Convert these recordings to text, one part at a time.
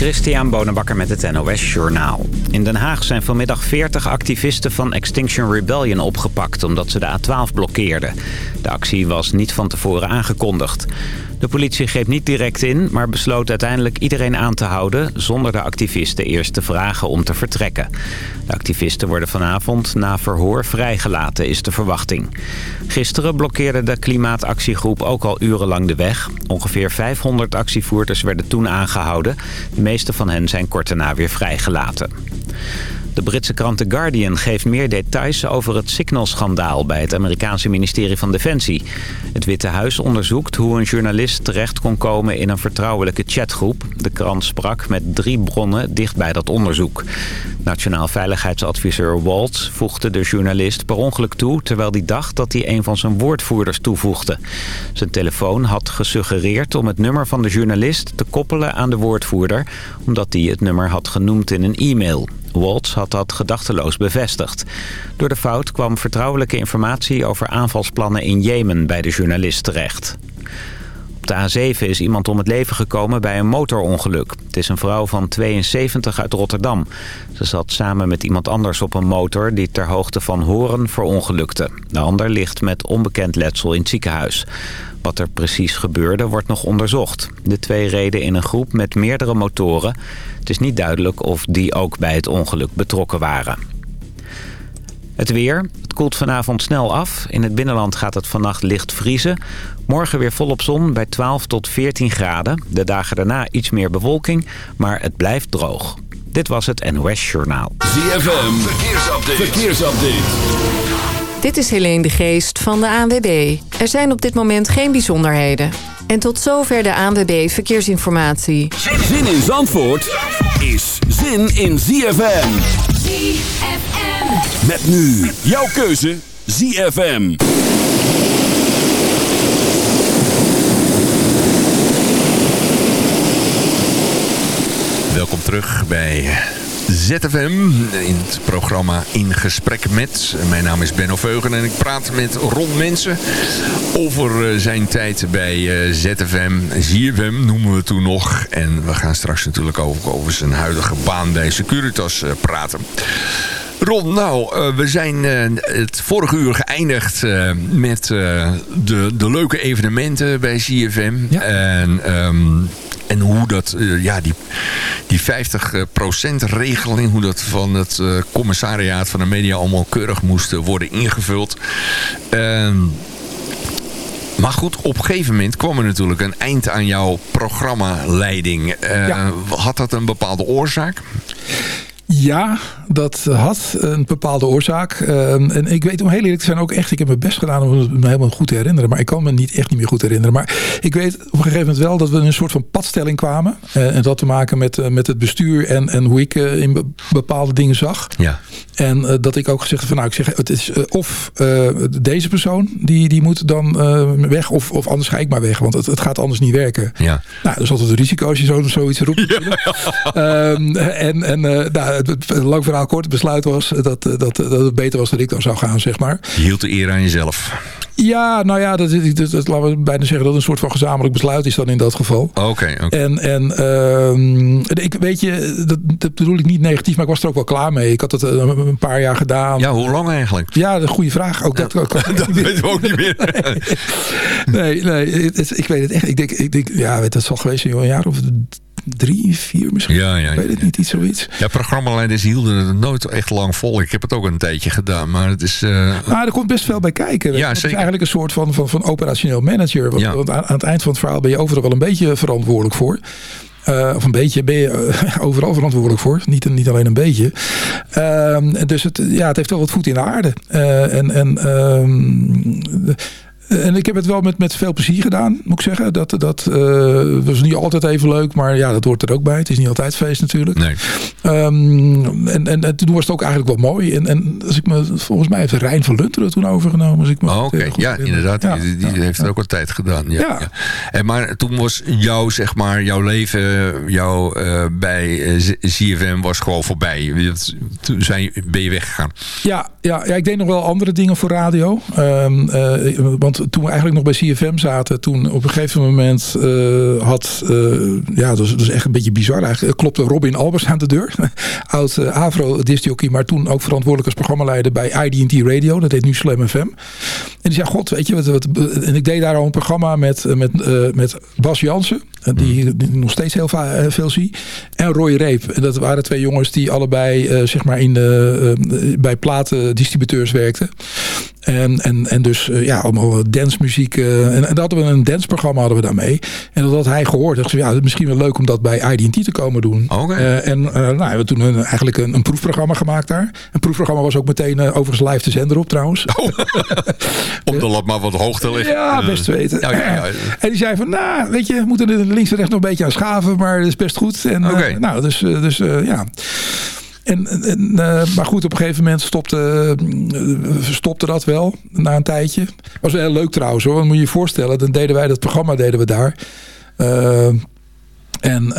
Christian Bonenbakker met het NOS Journaal. In Den Haag zijn vanmiddag 40 activisten van Extinction Rebellion opgepakt... omdat ze de A12 blokkeerden. De actie was niet van tevoren aangekondigd. De politie greep niet direct in, maar besloot uiteindelijk iedereen aan te houden... zonder de activisten eerst te vragen om te vertrekken. De activisten worden vanavond na verhoor vrijgelaten, is de verwachting. Gisteren blokkeerde de klimaatactiegroep ook al urenlang de weg. Ongeveer 500 actievoerders werden toen aangehouden. De meeste van hen zijn kort daarna weer vrijgelaten. De Britse krant The Guardian geeft meer details over het Signal-schandaal bij het Amerikaanse ministerie van Defensie. Het Witte Huis onderzoekt hoe een journalist terecht kon komen in een vertrouwelijke chatgroep. De krant sprak met drie bronnen dicht bij dat onderzoek. Nationaal Veiligheidsadviseur Waltz voegde de journalist per ongeluk toe... terwijl hij dacht dat hij een van zijn woordvoerders toevoegde. Zijn telefoon had gesuggereerd om het nummer van de journalist te koppelen aan de woordvoerder... omdat hij het nummer had genoemd in een e-mail. Waltz had dat gedachteloos bevestigd. Door de fout kwam vertrouwelijke informatie over aanvalsplannen in Jemen bij de journalist terecht. Op de A7 is iemand om het leven gekomen bij een motorongeluk. Het is een vrouw van 72 uit Rotterdam. Ze zat samen met iemand anders op een motor die ter hoogte van Horen verongelukte. De ander ligt met onbekend letsel in het ziekenhuis. Wat er precies gebeurde wordt nog onderzocht. De twee reden in een groep met meerdere motoren. Het is niet duidelijk of die ook bij het ongeluk betrokken waren. Het weer. Het koelt vanavond snel af. In het binnenland gaat het vannacht licht vriezen. Morgen weer volop zon bij 12 tot 14 graden. De dagen daarna iets meer bewolking, maar het blijft droog. Dit was het NOS Journaal. ZFM. Verkeersupdate. Verkeersupdate. Dit is Helene de Geest van de ANWB. Er zijn op dit moment geen bijzonderheden. En tot zover de ANWB Verkeersinformatie. Zin in Zandvoort is zin in ZFM. ZFM. Met nu jouw keuze ZFM. Welkom terug bij ZFM in het programma In Gesprek Met. Mijn naam is Benno Veugen en ik praat met Ron Mensen over eh, zijn tijd bij eh, ZFM. ZFM noemen we toen nog. En we gaan straks natuurlijk ook over zijn huidige baan bij Securitas eh, praten. Ron, nou, we zijn het vorige uur geëindigd met de, de leuke evenementen bij CFM. En, ehm, en hoe dat, ja, die, die 50% regeling, hoe dat van het commissariaat van de media allemaal keurig moest worden ingevuld. Ehm, maar goed, op een gegeven moment kwam er natuurlijk een eind aan jouw programmaleiding. Uh, Had dat een bepaalde oorzaak? Ja, dat had een bepaalde oorzaak. Um, en ik weet om heel eerlijk te zijn ook echt... ik heb mijn best gedaan om het me helemaal goed te herinneren. Maar ik kan me niet echt niet meer goed herinneren. Maar ik weet op een gegeven moment wel dat we in een soort van padstelling kwamen. Uh, en dat te maken met, uh, met het bestuur en, en hoe ik uh, in bepaalde dingen zag. Ja. En dat ik ook gezegd heb van nou, ik zeg het is of deze persoon die, die moet dan weg. Of, of anders ga ik maar weg. Want het, het gaat anders niet werken. Ja. Nou, dat is altijd een risico als je zo, zoiets roept. Ja. Um, en en nou, het, het, lang verhaal kort besluit was dat, dat, dat het beter was dat ik dan zou gaan, zeg maar. Je hield de eer aan jezelf. Ja, nou ja, dat, dat, dat, laten we bijna zeggen dat het een soort van gezamenlijk besluit is dan in dat geval. Oké, okay, okay. En, en uh, ik weet je, dat, dat, bedoel ik niet negatief, maar ik was er ook wel klaar mee. Ik had het een, een paar jaar gedaan. Ja, hoe lang eigenlijk? Ja, een goede vraag. Ook ja, dat, ook, dat weten we ook niet meer. nee, nee, het, het, ik weet het echt. Ik denk, ik denk ja, het zal geweest zijn een jaar of drie, vier misschien. Ja, ja, ik weet het ja. niet, iets zoiets. Ja, programmaleiders hielden het nooit echt lang vol. Ik heb het ook een tijdje gedaan, maar het is... Uh... Nou, er komt best veel bij kijken. Ja, het is eigenlijk een soort van, van, van operationeel manager. Want, Ja. want aan, aan het eind van het verhaal ben je overal wel een beetje verantwoordelijk voor. Uh, of een beetje ben je uh, overal verantwoordelijk voor. Niet, niet alleen een beetje. Uh, dus het, ja, het heeft wel wat voet in de aarde. En en de, en ik heb het wel met, met veel plezier gedaan, moet ik zeggen. Dat, dat uh, was niet altijd even leuk, maar ja, dat hoort er ook bij. Het is niet altijd feest natuurlijk. Nee. Um, en, en, en, toen was het ook eigenlijk wel mooi. En, en als ik me, volgens mij heeft Rijn van Lunteren toen overgenomen. Als ik me Oh, Oké, okay. ja, inderdaad. Ja, die, die ja, heeft het ook al tijd gedaan. Ja. En maar toen was jouw, zeg maar, jouw leven jouw, uh, bij ZFM was gewoon voorbij. Toen zijn, ben je weggegaan. Ja, ja, ja, ik deed nog wel andere dingen voor radio. Um, uh, want toen we eigenlijk nog bij CFM zaten, toen op een gegeven moment uh, had, uh, ja, dat is, dat is echt een beetje bizar eigenlijk, klopte Robin Albers aan de deur. Oud Avro discjockey, maar toen ook verantwoordelijk als programmaleider bij IDT Radio, dat heet nu Slam FM. En die zei, god, weet je, wat, wat, en ik deed daar al een programma met, met, met Bas Jansen, die, mm. die nog steeds heel veel zie, en Roy Reep. En dat waren twee jongens die allebei, zeg maar, in de, bij platen distributeurs werkten. En, en, en dus uh, ja, allemaal dancemuziek. Uh, en, en dat hadden we een danceprogramma hadden we daarmee. En dat had hij gehoord. Dacht ja, misschien wel leuk om dat bij IDT te komen doen. Okay. Uh, en nou, we hebben toen een, eigenlijk een, een, proefprogramma gemaakt daar. Een proefprogramma was ook meteen overigens live te zender op trouwens. Oh. om de lat maar wat hoog te liggen. Ja, best weten. Ja, ja, ja. En die zei van, nou, weet je, we moeten er links en rechts nog een beetje aan schaven. Maar dat is best goed. En, okay. nou, dus, dus ja... En, en uh, maar goed, op een gegeven moment stopte, uh, stopte dat wel. Na een tijdje. Was wel heel leuk trouwens hoor. Want moet je je voorstellen. Dan deden wij dat programma deden we daar. Uh, en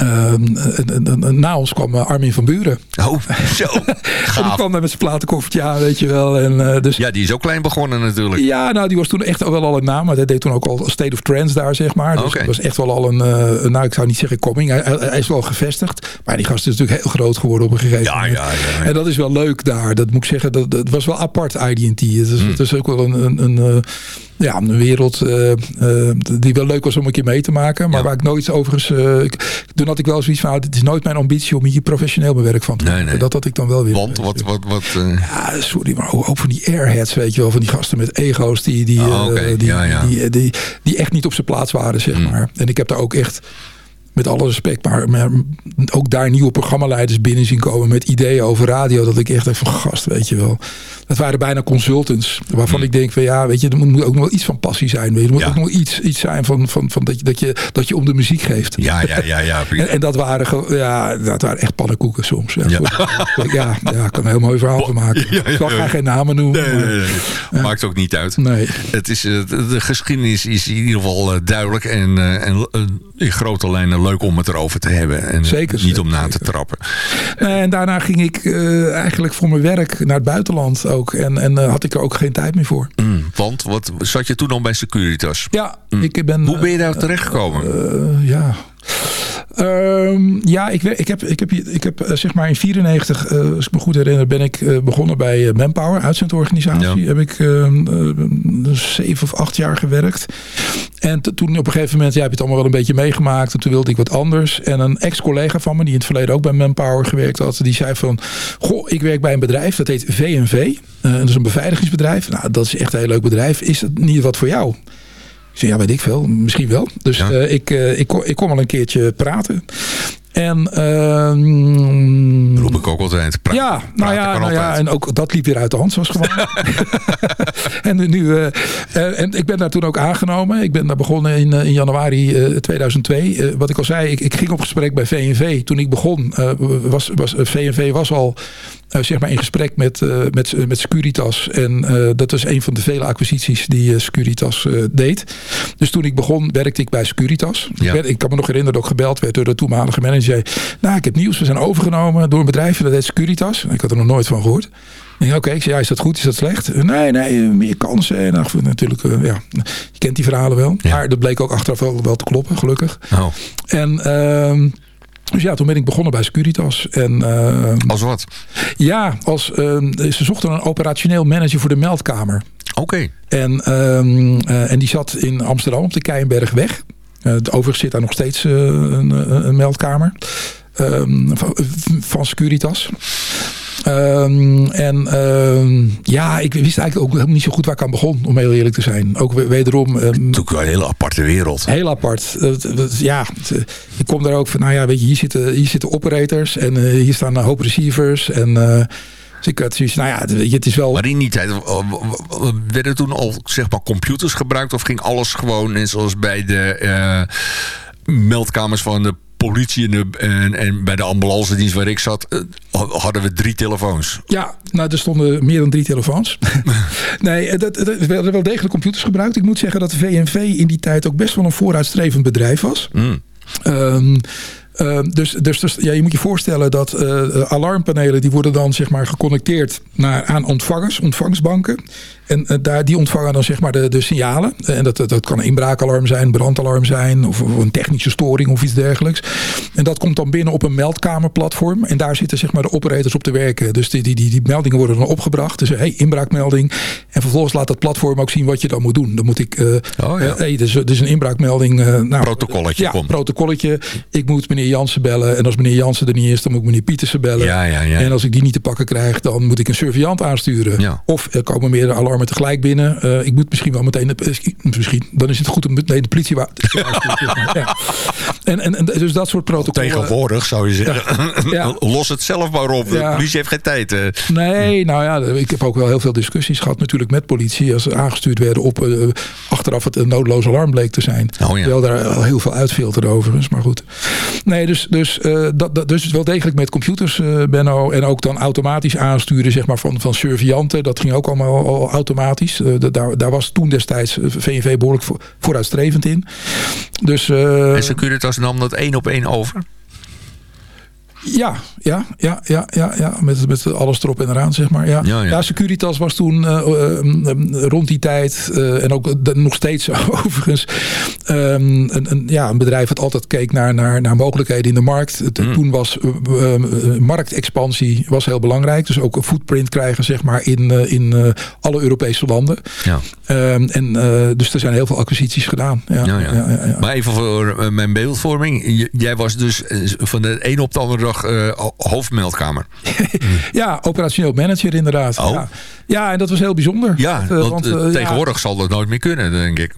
uh, na ons kwam Armin van Buren. Oh, zo. en die kwam daar met zijn platenkoffertje aan, weet je wel. En, uh, dus, ja, die is ook klein begonnen natuurlijk. Ja, nou, die was toen echt wel al een naam. Maar hij deed toen ook al State of Trance daar, zeg maar. Dus okay. was echt wel al een, uh, nou, ik zou niet zeggen coming. Hij, hij, is wel gevestigd. Maar die gast is natuurlijk heel groot geworden op een gegeven ja, moment. Ja, ja, En dat is wel leuk daar. Dat moet ik zeggen, dat, dat was wel apart, IDT. Het is, mm. het is ook wel een... een, een ja, een wereld uh, uh, die wel leuk was om een keer mee te maken. Maar ja. waar ik nooit overigens... Uh, ik, toen had ik wel zoiets van... Het is nooit mijn ambitie om hier professioneel mijn werk van te maken. Nee, nee. Dat had ik dan wel weer. Want? Wat? wat, wat Ja, sorry. Maar ook, van die airheads, weet je wel. Van die gasten met ego's die, die, oh, okay. die, ja. die, die, die, echt niet op zijn plaats waren, zeg Mm. maar. En ik heb daar ook echt met alle respect, maar, maar, ook daar nieuwe programmaleiders binnen zien komen met ideeën over radio. Dat ik echt even van gast, weet je wel. Dat waren bijna consultants. Waarvan Mm. ik denk van ja, weet je, er moet, moet ook nog wel iets van passie zijn. Weet je. Er moet Ja. ook nog iets, iets zijn van, van, van dat, je, dat, je, dat je om de muziek geeft. Ja, ja, ja. ja. En, en dat, waren, ja, dat waren echt pannenkoeken soms. Ja, Ja. Goed. ja, ja, ik kan een heel mooi verhaal van maken. Ik zal graag geen namen noemen. Nee, maar- nee, nee. Maakt ook niet uit. nee. Het is, eh, de de geschiedenis is in ieder geval eh, duidelijk en, eh, en in grote lijnen leuk om het erover te hebben. En Zeker, niet om zeker, na te trappen. En daarna ging ik eh, eigenlijk voor mijn werk naar het buitenland ook. En, en eh, had ik er ook geen tijd meer voor. Mm, want wat zat je toen al bij Securitas? Ja, Mm. ik ben... Hoe ben je daar terechtgekomen? Eh, ja. Ehm, ja, ik, ik heb, ik heb, ik heb eh, zeg maar in 94, eh, als ik me goed herinner, ben ik eh, begonnen bij Manpower, uitzendorganisatie. Ja. Heb ik ehm, eh, zeven of acht jaar gewerkt. En toen op een gegeven moment, ja, heb je het allemaal wel een beetje meegemaakt. En toen wilde ik wat anders. En een ex-collega van me, die in het verleden ook bij Manpower gewerkt had, die zei van, goh, ik werk bij een bedrijf, dat heet VNV. Dat is een beveiligingsbedrijf. Nou, dat is echt een heel leuk bedrijf. Is het niet wat voor jou? Zei, ja, weet ik veel. Misschien wel. Dus Ja. eh, ik, eh, ik, ik kom al een keertje praten. En ehm, Roep ik ook altijd. Pra- ja, nou praten ja, nou ja, en ook dat liep weer uit de hand zoals gewoon. en nu, eh, en ik ben daar toen ook aangenomen. Ik ben daar begonnen in, in januari eh, 2002. Eh, wat ik al zei, ik, ik ging op gesprek bij VNV. Toen ik begon, was, was VNV was al zeg maar in gesprek met, eh, met, met Securitas. En eh, dat was een van de vele acquisities die eh, Securitas eh, deed. Dus toen ik begon, werkte ik bij Securitas. Ja. Ik, werd- ik kan me nog herinneren dat ik gebeld werd door de toenmalige manager. Nou, ik heb nieuws. We zijn overgenomen door een bedrijf dat heet Securitas. Ik had er nog nooit van gehoord. Oké, ik zei, ja, is dat goed? Is dat slecht? Nee, nee, eh, meer kansen. En nou, natuurlijk, eh, ja, je kent die verhalen wel. Ja. Maar dat bleek ook achteraf wel, wel te kloppen, gelukkig. Oh, En... ehm, dus ja, toen ben ik begonnen bij Securitas. En ehm, als wat? ja, als, ehm, ze zochten een operationeel manager voor de meldkamer. Oké. En, ehm, eh, en die zat in Amsterdam op de Keienbergweg. Uh, overigens zit daar nog steeds eh, een, een, een meldkamer ehm, van, van Securitas. Ehm, en ehm, ja, ik wist eigenlijk ook helemaal niet zo goed waar ik aan begon, om heel eerlijk te zijn. Ook we- wederom... Natuurlijk wel een hele aparte wereld. Heel apart. Ja, eh, ik kom daar ook van, nou ja, weet je, hier zitten, hier zitten operators en eh, hier staan een hoop receivers. En eh, dus ik had zoiets, nou ja, het, weet je, het is wel... Maar in die tijd, werden toen al zeg maar computers gebruikt? Of ging alles gewoon, net zoals bij de meldkamers van de politie en, de, en, en bij de ambulance dienst waar ik zat, eh, hadden we drie telefoons. Ja, nou, er stonden meer dan drie telefoons. nee, eh, dat, dat, er werden wel degelijk computers gebruikt. Ik moet zeggen dat de VNV in die tijd ook best wel een vooruitstrevend bedrijf was. Mm. Ehm, Ehm, dus, dus, dus ja, je moet je voorstellen dat uh, alarmpanelen die worden dan zeg maar geconnecteerd naar, aan ontvangers, ontvangstbanken. En uh, daar, die ontvangen dan zeg maar de, de signalen. En dat, dat kan een inbraakalarm zijn, brandalarm zijn of, of, een technische storing of iets dergelijks. En dat komt dan binnen op een meldkamerplatform. En daar zitten zeg maar de operators op te werken. Dus die, die, die, die meldingen worden dan opgebracht. Dus hey, inbraakmelding. En vervolgens laat dat platform ook zien wat je dan moet doen. Dan moet ik, uh, oh, ja. hey, dus, dus een inbraakmelding. nou, protocolletje ja, komt. protocolletje. Ik moet meneer Jansen bellen. En als meneer Jansen er niet is, dan moet ik meneer Pietersen bellen. Ja, ja, ja. En als ik die niet te pakken krijg, dan moet ik een surveillant aansturen. Ja. Of er komen meerdere tegelijk binnen. Uh, ik moet misschien wel meteen, de, misschien, dan is het goed om meteen de politie ja. en, en, en, dus dat soort protocollen. Tegenwoordig zou je zeggen, ja. los het zelf maar op. De politie heeft geen tijd. Uh. Nee, nou ja, ik heb ook wel heel veel discussies gehad natuurlijk met politie. Als ze aangestuurd werden op uh, achteraf het een noodloos alarm bleek te zijn. Oh, ja. Terwijl daar al heel veel uitfilterde overigens, maar goed. Nee, dus, dus, uh, dat, dat, dus wel degelijk met computers, Benno. En ook dan automatisch aansturen zeg maar, van, van surveillanten. Dat ging ook allemaal al automatisch. Uh, daar, daar was toen destijds VNV behoorlijk voor, vooruitstrevend in. Dus, en Securitas nam dat één op één over? Ja, ja, ja, ja, ja, ja. Met, met alles erop en eraan, zeg maar. Ja, ja, ja. ja Securitas was toen uh, uh, rond die tijd, uh, en ook nog steeds overigens, een, een, ja, een bedrijf dat altijd keek naar, naar, naar mogelijkheden in de markt. Mm. Toen was marktexpansie was heel belangrijk. Dus ook een footprint krijgen, zeg maar, in, in alle Europese landen. Ja. en dus er zijn heel veel acquisities gedaan. Ja, ja, ja. Maar even voor mijn beeldvorming. Jij was dus van de een op de andere uh, hoofdmeldkamer. ja, operationeel manager inderdaad. Oh. Ja. ja, en dat was heel bijzonder. Ja, uh, want, uh, tegenwoordig zal dat nooit meer kunnen, denk ik.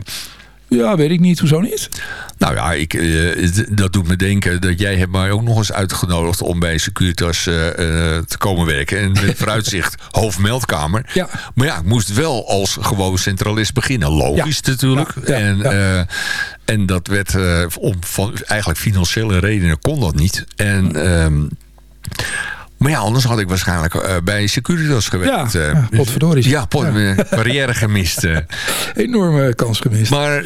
Ja, weet ik niet. Hoezo niet? Nou ja, ik, uh, dat doet me denken dat jij hebt mij ook nog eens uitgenodigd om bij Securitas uh, uh, te komen werken. En met vooruitzicht hoofdmeldkamer. Ja. Maar ja, ik moest wel als gewoon centralist beginnen. Logisch ja. natuurlijk. Ja. En, en dat werd om van eigenlijk financiële redenen kon dat niet. En... Maar ja, anders had ik waarschijnlijk uh, bij Securitas gewerkt. Ja, ja potverdorie. Ja, pot, ja. carrière gemist. Uh. Enorme kans gemist. Maar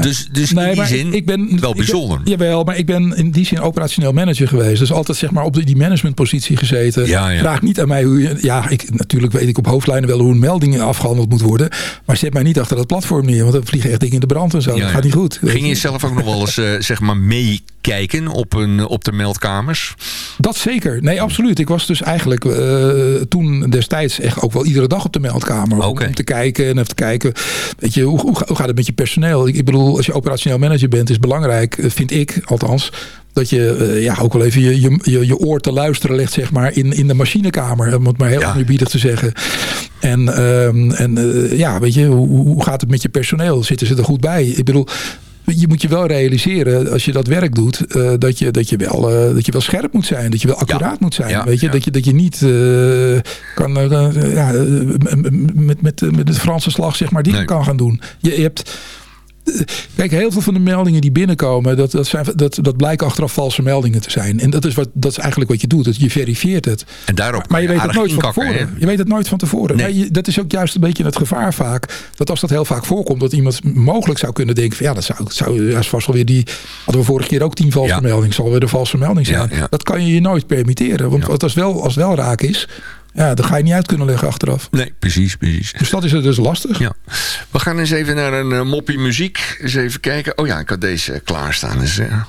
dus, dus nee, in die zin ik ben, wel bijzonder. Ik ben, jawel, maar ik ben in die zin operationeel manager geweest. Dus altijd zeg maar op die managementpositie gezeten. Ja, ja. Vraag niet aan mij hoe je... Ja, ik, natuurlijk weet ik op hoofdlijnen wel hoe een melding afgehandeld moet worden. Maar zet mij niet achter dat platform neer. Want dan vliegen echt dingen in de brand en zo. dat gaat niet goed. Ging je zelf ook nog wel eens uh, zeg maar meekijken op, een, op de meldkamers? Dat zeker. Nee, absoluut. Ik was dus eigenlijk uh, toen destijds echt ook wel iedere dag op de meldkamer. Okay. Om, te kijken en even te kijken. Weet je, hoe, hoe, gaat het met je personeel? Ik, bedoel, als je operationeel manager bent, is belangrijk, vind ik althans. Dat je uh, ja, ook wel even je, je, je oor te luisteren legt, zeg maar, in, in de machinekamer. Om het maar heel ja. oneerbiedig te zeggen. En, um, en uh, ja, weet je, hoe, hoe gaat het met je personeel? Zitten ze er goed bij? Ik bedoel, je moet je wel realiseren als je dat werk doet uh, dat, je, dat, je wel, uh, dat je wel scherp moet zijn, dat je wel accuraat ja. moet zijn, ja, weet je, ja. dat je dat je niet uh, kan ja, met, met, met het Franse slag zeg maar dingen Nee. kan gaan doen. Je, je hebt Kijk, heel veel van de meldingen die binnenkomen, dat, dat, zijn, dat, dat blijken achteraf valse meldingen te zijn. En dat is, wat, dat is eigenlijk wat je doet. Dat je verifieert het. En daarop maar je weet het nooit van tevoren. Je weet het nooit van tevoren. Nee. Maar je, dat is ook juist een beetje het gevaar vaak. Dat als dat heel vaak voorkomt, dat iemand mogelijk zou kunnen denken van ja, dat zou, zou ja, is vast wel weer die. Hadden we vorige keer ook tien valse Ja. meldingen. Zal weer de valse melding zijn. Ja. Dat kan je je nooit permitteren. Want als, wel, als wel raak is, ja, dat ga je niet uit kunnen leggen achteraf. Nee, precies, precies. Dus dat is dus lastig. Ja. We gaan eens even naar een eh, moppie muziek. Eens even kijken. Oh ja, ik had deze eh, klaarstaan. staan uh... Eh.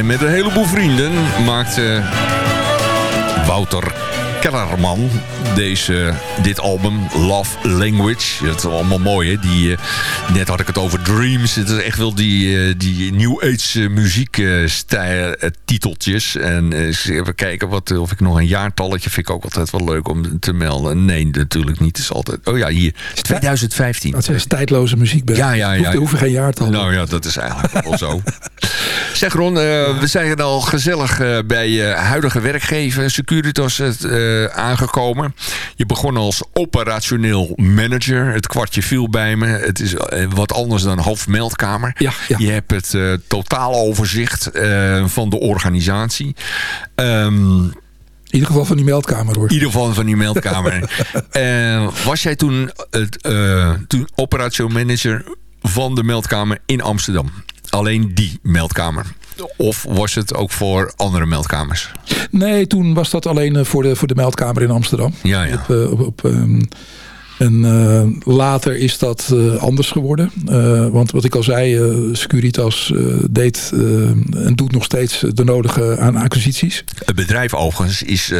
En met een heleboel vrienden maakte Wouter Kellerman deze, dit album, Love Language. Dat is allemaal mooi, hè? Die, uh, net had ik het over Dreams. Het is echt wel die, uh, die New Age muziekstijl titeltjes. En even kijken wat, of ik nog een jaartalletje vind ik ook altijd wel leuk om te melden. Nee, natuurlijk niet. Het is altijd... Oh ja, hier. 2015. Dat is tijdloze muziek. Ja, ja, ja. Er hoeven geen jaartallen. Nou ja, dat is eigenlijk wel zo. Zeg Ron, uh, we zijn al gezellig uh, bij je huidige werkgever Securitas uh, aangekomen. Je begon als operationeel manager. Het kwartje viel bij me. Het is wat anders dan hoofdmeldkamer. Ja, ja. Je hebt het totaal overzicht van de organisatie. Um, in ieder geval van die meldkamer hoor. In ieder geval van die meldkamer. uh, was jij toen, het, uh, toen operationeel manager van de meldkamer in Amsterdam? Alleen die meldkamer? Of was het ook voor andere meldkamers? Nee, toen was dat alleen voor de, voor de meldkamer in Amsterdam. Ja, ja. Op, op, op um, en uh, later is dat uh, anders geworden. Uh, want wat ik al zei, Securitas deed en doet nog steeds de nodige aan acquisities. Het bedrijf overigens is,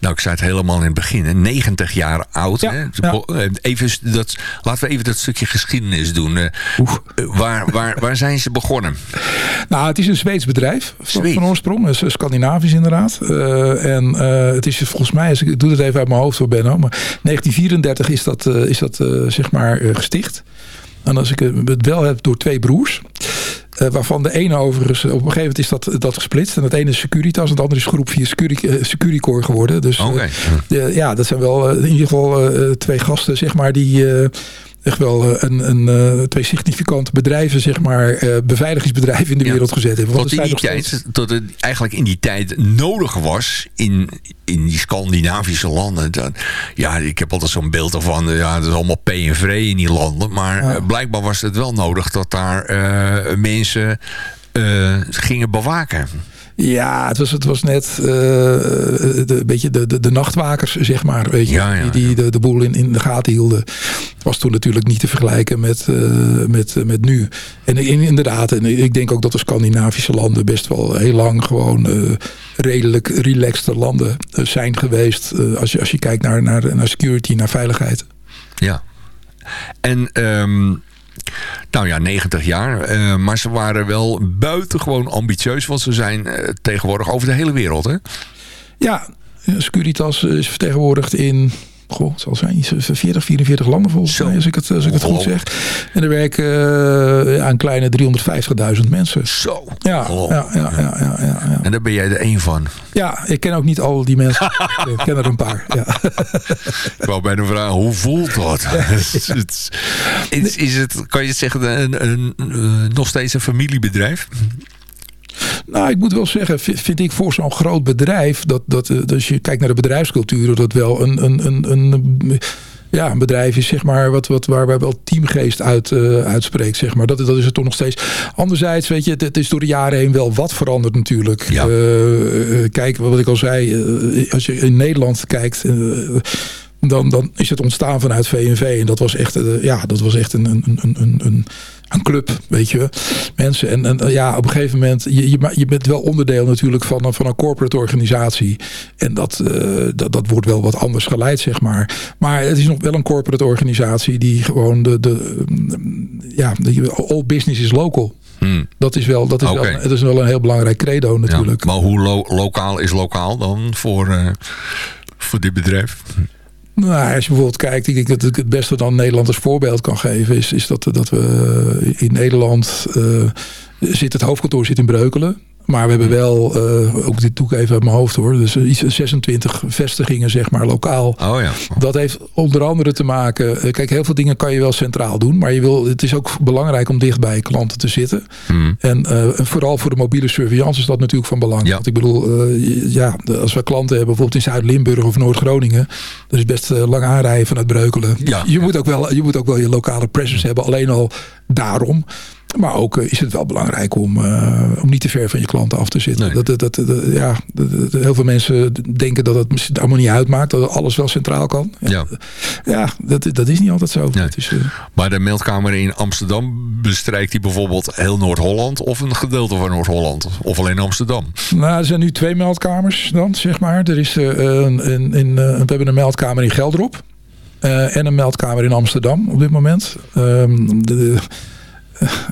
nou ik zei het helemaal in het begin, 90 jaar oud. Ja, hè? ja. Even dat, laten we even dat stukje geschiedenis doen. waar, waar, waar zijn ze begonnen? Nou, het is een Zweeds bedrijf van oorsprong. Scandinavisch inderdaad. en het is volgens mij, ik doe het even uit mijn hoofd voor Benno, maar 1934 is is dat, uh, is dat uh, zeg maar uh, gesticht. En als ik het wel heb door twee broers. waarvan de ene overigens, op een gegeven moment is dat, dat gesplitst. En het ene is Securitas en het andere is groep 4 Securi, Securicore geworden. Dus okay. ja, dat zijn wel in ieder geval twee gasten zeg maar die echt wel een, een, twee significante bedrijven, zeg maar, beveiligingsbedrijven in de ja. wereld gezet hebben. Want tot, in die tijd, tot het eigenlijk in die tijd nodig was in, in die Scandinavische landen. Ja, ik heb altijd zo'n beeld ervan, ja, het is allemaal P en vree in die landen. Maar ja. blijkbaar was het wel nodig dat daar uh, mensen uh, gingen bewaken. Ja, het was, het was net uh, de, beetje de, de, de nachtwakers, zeg maar. Weet je, ja, ja, die, die de, de boel in, in de gaten hielden. Was toen natuurlijk niet te vergelijken met, uh, met, met nu. En inderdaad, en ik denk ook dat de Scandinavische landen best wel heel lang gewoon redelijk relaxte landen zijn geweest. als, je, als je kijkt naar, naar, naar security, naar veiligheid. Ja. En... Um nou ja, 90 jaar. Uh, maar ze waren wel buitengewoon ambitieus. Want ze zijn uh, tegenwoordig over de hele wereld. Hè? Ja, Securitas is vertegenwoordigd in... Goh, het zal zijn 40, 44 landen volgens mij, als ik het, als ik het goed zeg. En er werken uh, een kleine 350.000 mensen. Zo. Ja, ja, ja, ja, ja, ja, En daar ben jij er één van. Ja, ik ken ook niet al die mensen. ik ken er een paar. Ja. ik wou bijna vragen, hoe voelt dat? is, is het, kan je zeggen, een, een, nog steeds een familiebedrijf? Nou, ik moet wel zeggen, vind ik voor zo'n groot bedrijf, dat, dat, als je kijkt naar de bedrijfscultuur, dat wel een, een, een, een ja, een bedrijf is zeg maar, wat, wat, waar wel teamgeest uit, uh, uitspreekt. Zeg maar. dat, dat is het toch nog steeds. Anderzijds, weet je, het, het is door de jaren heen wel wat veranderd natuurlijk. Ja. Uh, kijk, wat ik al zei, uh, als je in Nederland kijkt... dan, dan is het ontstaan vanuit VNV. En dat was echt, ja, dat was echt een, een, een, een, een een club, weet je. Mensen. En, en ja, op een gegeven moment, je, je, je bent wel onderdeel natuurlijk van, van een corporate organisatie. En dat, uh, dat, dat wordt wel wat anders geleid, zeg maar. Maar het is nog wel een corporate organisatie die gewoon de, de ja, all business is local. Hmm. Dat is wel, dat is, okay. wel, dat is wel een heel belangrijk credo natuurlijk. Ja, maar hoe lo lokaal is lokaal dan voor, uh, voor dit bedrijf? Nou, als je bijvoorbeeld kijkt, ik denk dat ik het beste dan Nederland als voorbeeld kan geven, is, is dat, dat we in Nederland uh, zit het hoofdkantoor zit in Breukelen. Maar we hebben wel, uh, ook dit doe ik even uit mijn hoofd hoor, dus iets 26 vestigingen zeg maar lokaal. Oh ja. Dat heeft onder andere te maken, uh, kijk heel veel dingen kan je wel centraal doen, maar je wil, het is ook belangrijk om dicht bij klanten te zitten. Hmm. En uh, vooral voor de mobiele surveillance is dat natuurlijk van belang. Ja. Want ik bedoel, ja, als we klanten hebben bijvoorbeeld in Zuid-Limburg of Noord-Groningen, dat is best lang aanrijden vanuit Breukelen. Ja. Je, moet ook wel, je moet ook wel je lokale presence hebben, alleen al daarom. Maar ook uh, is het wel belangrijk om, uh, om niet te ver van je klanten af te zitten. Nee. Dat, dat, ja, heel veel mensen denken dat het allemaal niet uitmaakt. Dat alles wel centraal kan. Ja. Ja, dat, dat is niet altijd zo. Nee. Is, uh, Maar de meldkamer in Amsterdam bestrijkt die bijvoorbeeld heel Noord-Holland of een gedeelte van Noord-Holland? Of alleen Amsterdam? nou, er zijn nu twee meldkamers dan, zeg maar. Er is, een, een, een, we hebben een meldkamer in Geldrop. en een meldkamer in Amsterdam op dit moment. Um, de,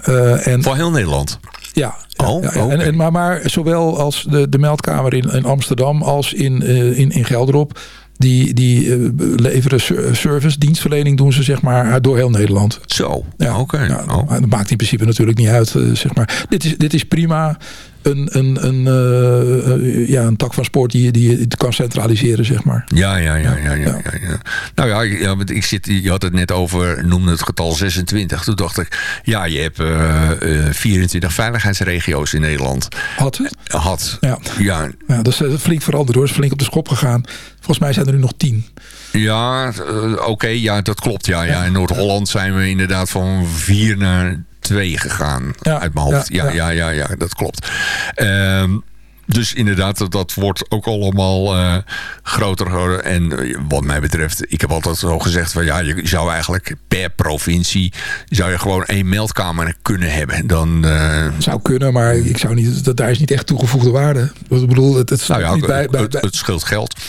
Uh, en, Voor heel Nederland? Ja. Oh, ja, ja. okay. en, en, maar, maar zowel als de, de meldkamer in, in Amsterdam als in, uh, in, in Gelderop... Die, die uh, leveren service, dienstverlening doen ze zeg maar door heel Nederland. Zo, ja, oké. Okay. Oh. Dat maakt in principe natuurlijk niet uit. Uh, zeg maar. dit, is, dit is prima een, een, een, uh, ja, een tak van sport die, die je kan centraliseren, zeg maar. Ja, ja, ja. ja, ja, ja. ja. Nou ja, ja ik zit, je had het net over, noemde het getal 26. Toen dacht ik, ja, je hebt uh, 24 veiligheidsregio's in Nederland. Had het? Had. Ja. ja. ja dat is flink veranderd hoor. Dat is flink op de schop gegaan. Volgens mij zijn er nu nog tien. Ja, uh, oké, okay, ja, dat klopt. Ja, ja. In Noord-Holland zijn we inderdaad van vier naar twee gegaan. Ja, uit mijn hoofd. Ja, ja, ja, ja, ja dat klopt. Um, dus inderdaad, dat, dat wordt ook allemaal uh, groter geworden. En uh, wat mij betreft, ik heb altijd zo gezegd... van ja, je zou eigenlijk per provincie... zou je gewoon één meldkamer kunnen hebben. Dan, uh, zou kunnen, maar ik zou niet, dat, daar is niet echt toegevoegde waarde. Ik bedoel, het, het, nou ja, niet bij, het, het scheelt geld.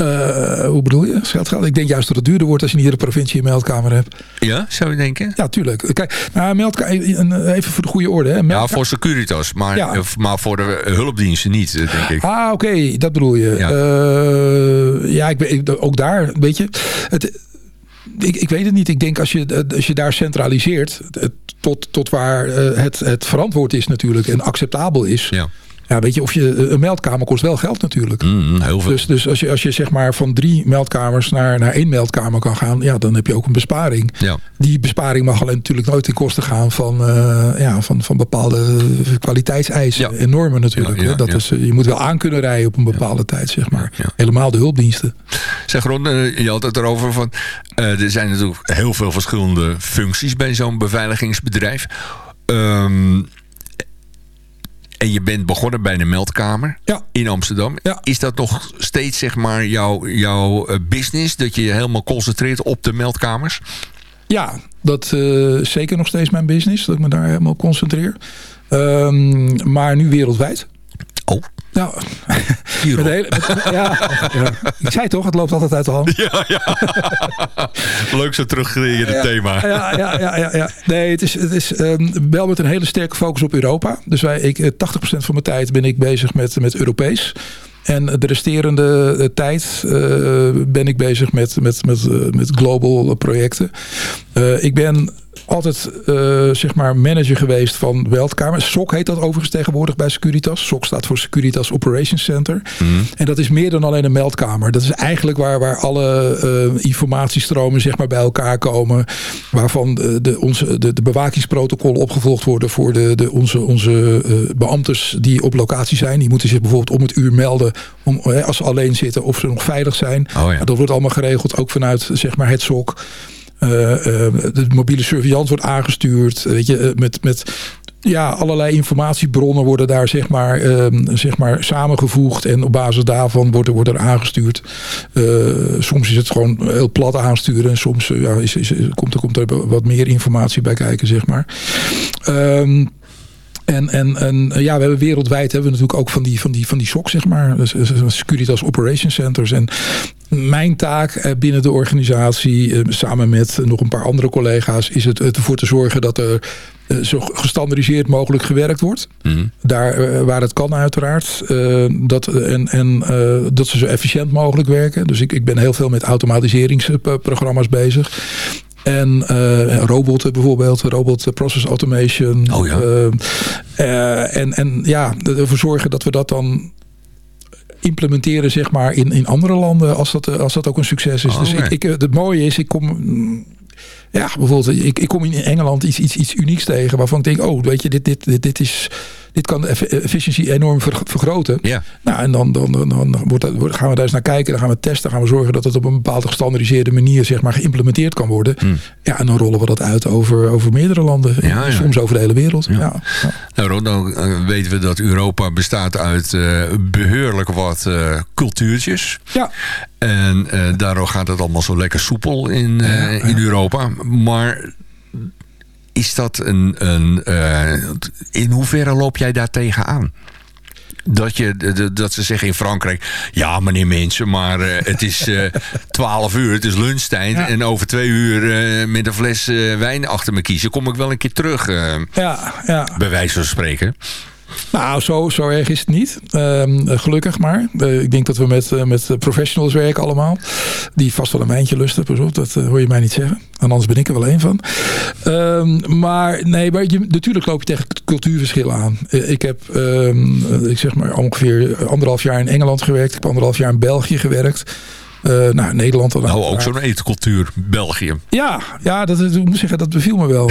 Uh, hoe bedoel je? Geld, geld? Ik denk juist dat het duurder wordt als je in iedere provincie een meldkamer hebt. Ja, zou je denken? Ja, tuurlijk. Kijk, nou, meldka even voor de goede orde. Hè. Ja, voor Securitas, maar, ja. maar voor de hulpdiensten niet, denk ik. Ah, oké, okay, dat bedoel je. Ja, uh, ja ik, ik, ook daar, weet je... Het, ik, ik weet het niet. Ik denk als je, als je daar centraliseert... tot, tot waar het, het verantwoord is natuurlijk en acceptabel is... Ja. Ja, weet je, of je, een meldkamer kost wel geld natuurlijk. Mm, heel veel. Dus, dus als je, als je zeg maar van drie meldkamers naar, naar één meldkamer kan gaan, ja, dan heb je ook een besparing. Ja. Die besparing mag alleen natuurlijk nooit ten koste gaan van, uh, ja, van, van bepaalde kwaliteitseisen ja. en normen natuurlijk. Ja, dat Is, je moet wel aan kunnen rijden op een bepaalde tijd, zeg maar. Helemaal de hulpdiensten. Zeg Ron, je had het erover van, uh, er zijn natuurlijk heel veel verschillende functies bij zo'n beveiligingsbedrijf. Um, en je bent begonnen bij een meldkamer ja. in Amsterdam. Ja. Is dat nog steeds zeg maar jouw, jouw business? Dat je je helemaal concentreert op de meldkamers? Ja, dat is uh, zeker nog steeds mijn business. Dat ik me daar helemaal op concentreer. Um, maar nu wereldwijd. Oh. Nou, met hele, met, ja, ja, ik zei toch, het loopt altijd uit de hand. Ja, ja. Leuk zo terug in het thema. Ja, ja, ja, ja, ja. Nee, het is, het is um, wel met een hele sterke focus op Europa. Dus wij, ik, 80% van mijn tijd ben ik bezig met, met Europees. En de resterende uh, tijd uh, ben ik bezig met, met, met, met global projecten. ik ben altijd uh, zeg maar manager geweest van meldkamers. SOC heet dat overigens tegenwoordig bij Securitas. SOC staat voor Securitas Operations Center. Mm. En dat is meer dan alleen een meldkamer. Dat is eigenlijk waar, waar alle uh, informatiestromen zeg maar bij elkaar komen. Waarvan de, de, onze, de, de bewakingsprotocollen opgevolgd worden voor de, de, onze, onze uh, die op locatie zijn. Die moeten zich bijvoorbeeld om het uur melden om, als ze alleen zitten of ze nog veilig zijn. Oh ja. Dat wordt allemaal geregeld ook vanuit zeg maar, het SOC. Uh, uh, de mobiele surveillance wordt aangestuurd. Weet je, met, met ja, allerlei informatiebronnen worden daar zeg maar, um, zeg maar samengevoegd. En op basis daarvan wordt er, wordt er aangestuurd. soms is het gewoon heel plat aansturen. En soms ja, is, is, komt, er, komt er wat meer informatie bij kijken, zeg maar. Um, En, en, en ja, we hebben wereldwijd hebben we natuurlijk ook van die, van die, van die SOC, zeg maar. Dus, Securitas Operation Centers. En mijn taak binnen de organisatie, samen met nog een paar andere collega's, is het ervoor te zorgen dat er zo gestandardiseerd mogelijk gewerkt wordt. Mhm. Daar waar het kan uiteraard. dat, en en dat ze zo efficiënt mogelijk werken. Dus ik, ik ben heel veel met automatiseringsprogramma's bezig. En uh, robotten bijvoorbeeld, robot process automation. Oh ja. Uh, en, en ja, ervoor zorgen dat we dat dan implementeren zeg maar in, in andere landen als dat, als dat ook een succes is. Oh, dus ik, ik, het mooie is, ik kom ja, bijvoorbeeld, ik, ik kom in Engeland iets, iets, iets unieks tegen waarvan ik denk, oh, weet je, dit, dit, dit, dit is dit kan de efficiëntie enorm vergroten. Ja. Nou, en dan, dan, dan, dan wordt gaan we daar eens naar kijken. Dan gaan we testen. Dan gaan we zorgen dat het op een bepaalde gestandardiseerde manier zeg maar, geïmplementeerd kan worden. Hmm. Ja, en dan rollen we dat uit over, over meerdere landen. Ja, Soms over de hele wereld. Ja. Nou, dan eh, weten we dat Europa bestaat uit uh, beheerlijk wat uh, cultuurtjes. Ja. En uh, daardoor gaat het allemaal zo lekker soepel in, in Europa. Maar is dat een... een uh, in hoeverre loop jij daar tegenaan? Dat, je, dat ze zeggen in Frankrijk... Ja, meneer mensen, maar uh, het is uh, 12 uur, het is lunchtijd... en over twee uur uh, met een fles wijn achter me kiezen... kom ik wel een keer terug, ja, ja. bij wijze van spreken. Nou, zo, zo erg is het niet. Ehm, gelukkig maar. Uh, ik denk dat we met, uh, met professionals werken allemaal. Die vast wel een wijntje lusten. Pas op, dat uh, hoor je mij niet zeggen. En anders ben ik er wel één van. Um, maar nee, maar je, natuurlijk loop je tegen cultuurverschillen aan. ik heb, um, ik zeg maar, ongeveer anderhalf jaar in Engeland gewerkt. Ik heb anderhalf jaar in België gewerkt. Uh, nou, Nederland. Dan nou, ook zo'n eetcultuur, België. Ja, ja dat, ik moet zeggen, dat beviel me wel.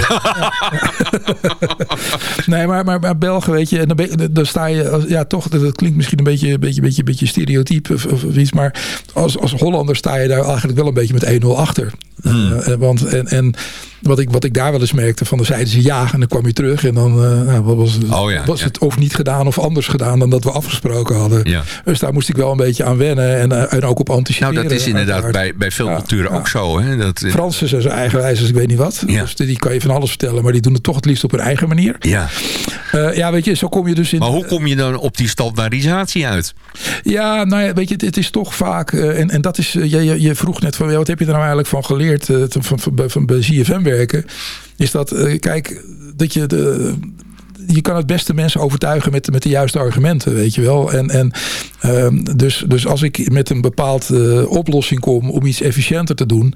nee, maar, maar, maar Belgen, weet je, en dan, dan sta je, ja toch, dat, klinkt misschien een beetje, beetje, beetje, beetje stereotyp of, of, iets, maar als, als Hollander sta je daar eigenlijk wel een beetje met 1-0 achter. Hmm. Uh, want, en, en wat ik, wat ik daar wel eens merkte, van dan zeiden ze ja en dan kwam je terug en dan uh, nou, was, oh ja, was het of niet gedaan of anders gedaan dan dat we afgesproken hadden. Ja. Dus daar moest ik wel een beetje aan wennen en, uh, en ook op anticiperen. Nou, dat is inderdaad bij, bij veel culturen ook zo. Hè? Dat, Fransen zijn zijn eigen wijze, ik weet niet wat. Dus die kan je van alles vertellen, maar die doen het toch het liefst op hun eigen manier. Ja, uh, ja weet je, zo kom je dus in... Maar hoe kom je dan op die standaardisatie uit? Ja, nou ja, weet je, het, het is toch vaak, en, en dat is, je, je, je vroeg net van, wat heb je er nou eigenlijk van geleerd van, van, van, van bij ZFM werken? Is dat, uh, kijk, dat je de, je kan het beste mensen overtuigen met, met de juiste argumenten, weet je wel. En, en um, dus, dus als ik met een bepaald uh, oplossing kom om iets efficiënter te doen,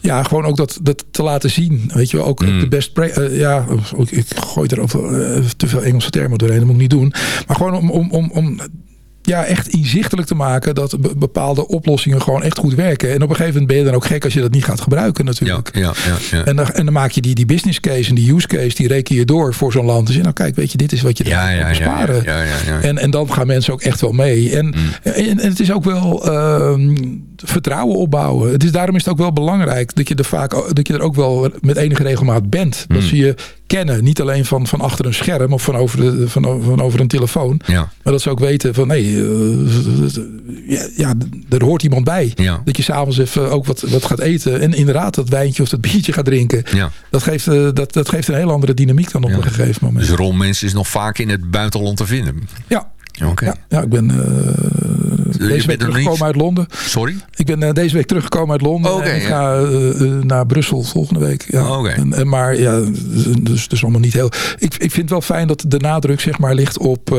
ja, gewoon ook dat, dat te laten zien, weet je wel. Ook mm. de best, uh, ja, ik gooi er uh, te veel Engelse termen doorheen, dat moet ik niet doen. Maar gewoon om, om, om, om ja, echt inzichtelijk te maken dat bepaalde oplossingen gewoon echt goed werken. En op een gegeven moment ben je dan ook gek als je dat niet gaat gebruiken natuurlijk. Ja, ja, ja, En, dan, en dan maak je die, die business case en die use case, die reken je door voor zo'n land. Dus nou kijk, weet je, dit is wat je ja, ja, besparen. Ja, ja, ja, En, en dan gaan mensen ook echt wel mee. En, mm. en, en, het is ook wel uh, vertrouwen opbouwen. Het is, daarom is het ook wel belangrijk dat je er vaak dat je er ook wel met enige regelmaat bent. Dat mm. ze je kennen. Niet alleen van, van achter een scherm of van over, de, van, van over een telefoon. Ja. Maar dat ze ook weten van nee, uh, ja, ja, er hoort iemand bij. Ja. Dat je s'avonds even ook wat, wat gaat eten. En inderdaad dat wijntje of dat biertje gaat drinken. Dat, geeft, uh, dat, dat geeft een heel andere dynamiek dan op een gegeven moment. Dus rolmens is nog vaak in het buitenland te vinden. Ja, Okay. Ja, ja, ik ben uh, deze week teruggekomen uit Londen. Sorry? Ik ben uh, deze week teruggekomen uit Londen. Okay, en ik ga uh, naar Brussel volgende week. Ja. Okay. en, en, maar ja, dus, dus allemaal niet heel... Ik, ik vind het wel fijn dat de nadruk zeg maar ligt op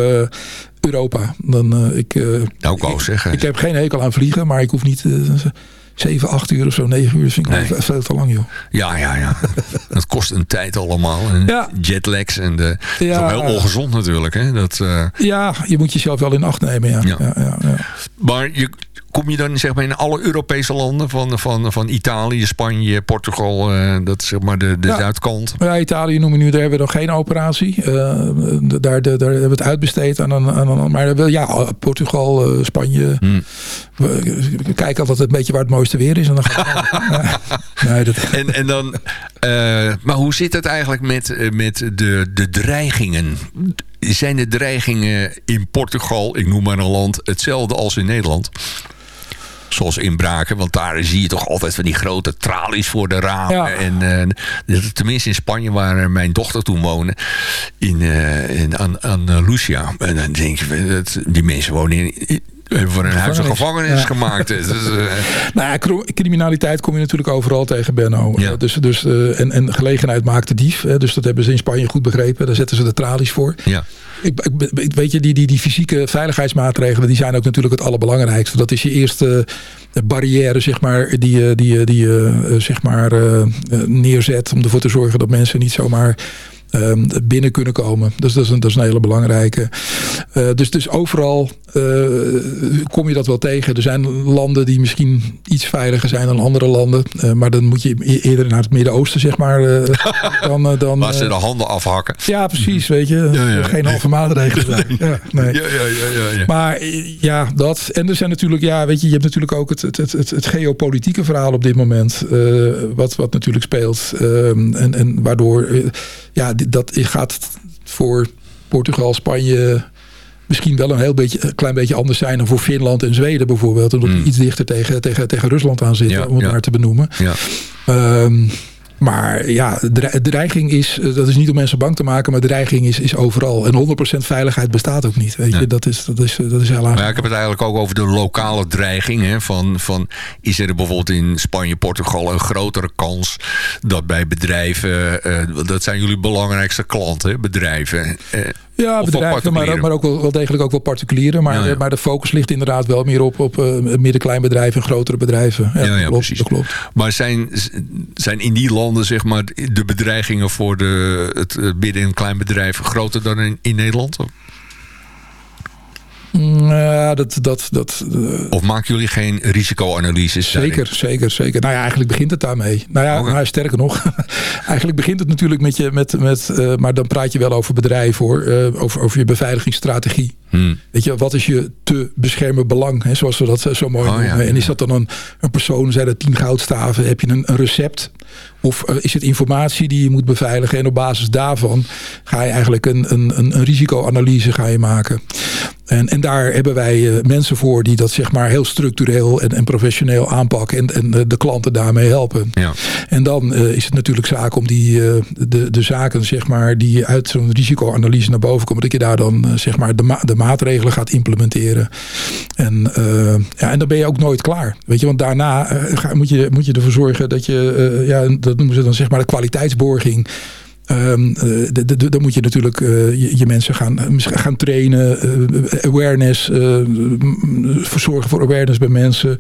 Europa. Dan, ik, nou, ik. Ik, ik, heb geen hekel aan vliegen, maar ik hoef niet 7, 8 uur of zo, 9 uur vind ik nee. veel te lang, joh. Ja, ja, ja. dat kost een tijd allemaal. En ja. Jetlags en de, ja. dat is heel ongezond natuurlijk. Hè? Dat, uh... Ja, je moet jezelf wel in acht nemen, ja, ja, ja. Maar je, kom je dan zeg maar in alle Europese landen van, van, van Italië, Spanje, Portugal, uh, dat is zeg maar de, de ja. zuidkant? Ja, Italië noemen we nu, daar hebben we nog geen operatie. Uh, daar, daar, daar hebben we het uitbesteed aan een, aan een maar ja, Portugal, uh, Spanje. Hmm. We, we, kijken altijd een beetje waar het mooiste weer is. En, dan gaan we, nee, dat... en, en dan, maar hoe zit het eigenlijk met, met de, de dreigingen? Zijn de dreigingen in Portugal, ik noem maar een land, hetzelfde als in Nederland? Zoals inbraken, want daar zie je toch altijd van die grote tralies voor de ramen. Ja. En uh, tenminste in Spanje, waar mijn dochter toen woonde, in, uh, in Lucia. En dan denk je, dat, die mensen wonen in, hebben voor een huis een gevangenis ja. gemaakt. dus, uh... nou ja, criminaliteit kom je natuurlijk overal tegen, Benno. Ja. Dus, dus, uh, en, en gelegenheid maakt de dief. Hè, dus dat hebben ze in Spanje goed begrepen. Daar zetten ze de tralies voor. Ja. Ik, ik, weet je, die, die, die fysieke veiligheidsmaatregelen... die zijn ook natuurlijk het allerbelangrijkste. Dat is je eerste barrière, zeg maar... die je die, die, zeg maar, neerzet om ervoor te zorgen... dat mensen niet zomaar binnen kunnen komen. Dus dat is een, dat is een hele belangrijke. Uh, dus, dus overal uh, kom je dat wel tegen. Er zijn landen die misschien iets veiliger zijn dan andere landen. Uh, maar dan moet je eerder naar het Midden-Oosten, zeg maar. dan, dan, Waar ze de handen afhakken. Ja, precies. Weet je. Ja, ja. Geen halve maatregelen zijn. Ja, nee. ja, ja, ja, ja, Maar ja, dat. En er zijn natuurlijk, ja, weet je, je hebt natuurlijk ook het, het, het, het geopolitieke verhaal op dit moment. wat, wat natuurlijk speelt. Ehm, en, en waardoor ja, dat gaat voor Portugal, Spanje misschien wel een heel beetje, een klein beetje anders zijn dan voor Finland en Zweden bijvoorbeeld. Omdat mm. iets dichter tegen, tegen, tegen Rusland aan zitten, ja, om het ja. maar te benoemen. Ja. Um, maar ja, de dreiging is, dat is niet om mensen bang te maken, maar dreiging is, is overal. En 100% veiligheid bestaat ook niet. Weet je? Dat, is, dat, is, dat is helaas. Ja, ik heb het eigenlijk ook over de lokale dreiging. Hè, van, van, is er bijvoorbeeld in Spanje, Portugal een grotere kans dat bij bedrijven, uh, dat zijn jullie belangrijkste klanten, bedrijven. Uh, ja, bedrijven, maar, maar ook wel, wel, degelijk ook wel particulieren. Maar, ja, ja. maar de focus ligt inderdaad wel meer op, op uh, midden-kleinbedrijven en grotere bedrijven. Ja, ja, ja dat klopt, precies. Dat klopt. Maar zijn, zijn in die landen zeg maar, de bedreigingen voor de, het midden- en kleinbedrijf groter dan in, in Nederland? Ja, dat, dat, dat, uh, of maken jullie geen risicoanalyses? Zeker, daarin? zeker, zeker. Nou ja, eigenlijk begint het daarmee. Nou ja, Oké. nou, sterker nog. eigenlijk begint het natuurlijk met je, met, met uh, maar dan praat je wel over bedrijf hoor. Uh, over, over je beveiligingsstrategie. Hmm. Weet je, wat is je te beschermen belang? Hè, zoals we dat zo mooi Oh, noemen. ja. En is dat dan een, een persoon, zijn er tien goudstaven? Heb je een, een recept? Of uh, is het informatie die je moet beveiligen? En op basis daarvan ga je eigenlijk een, een, een, een risicoanalyse ga je maken. En, en daar hebben wij uh, mensen voor die dat zeg maar heel structureel en, en professioneel aanpakken. En, en uh, de klanten daarmee helpen. Ja. En dan uh, is het natuurlijk zaak om die, de, de zaken zeg maar, die uit zo'n risicoanalyse naar boven komen. Dat je daar dan zeg maar, de, ma de maatregelen gaat implementeren. En, ja, en dan ben je ook nooit klaar. Weet je, want daarna ga, moet, je, moet je ervoor zorgen dat je, ja, dat noemen ze dan zeg maar de kwaliteitsborging. Um, dan moet je natuurlijk uh, je, je, mensen gaan, gaan trainen, uh, awareness, uh, verzorgen voor awareness bij mensen.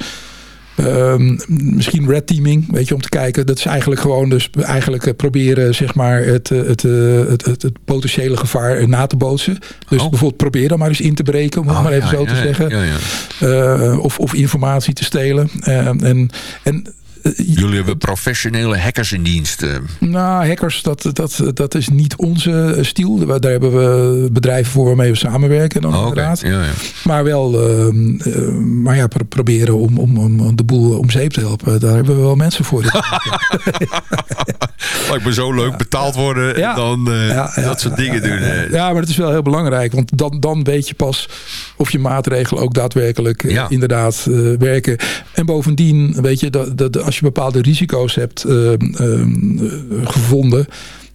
Um, misschien red teaming, weet je, om te kijken. Dat is eigenlijk gewoon dus eigenlijk proberen zeg maar het, het, het, het, het potentiële gevaar na te bootsen. Dus oh. bijvoorbeeld probeer dan maar eens in te breken, om het oh, maar even ja, zo te ja, zeggen. Of, of informatie te stelen. en, en Jullie hebben professionele hackers in dienst. Nou, hackers, dat, dat, dat is niet onze stiel. Daar hebben we bedrijven voor waarmee we samenwerken. Dan oh, okay. inderdaad. ja, ja. Maar wel uh, uh, maar ja, pro proberen om, om, om de boel om zeep te helpen. Daar hebben we wel mensen voor. Lijkt me zo leuk. Betaald worden ja. en dan uh, dat soort dingen doen. Ja, maar dat is wel heel belangrijk. Want dan, dan weet je pas of je maatregelen ook daadwerkelijk inderdaad werken. En bovendien, weet je, dat, dat, als je bepaalde risico's hebt uh, uh, gevonden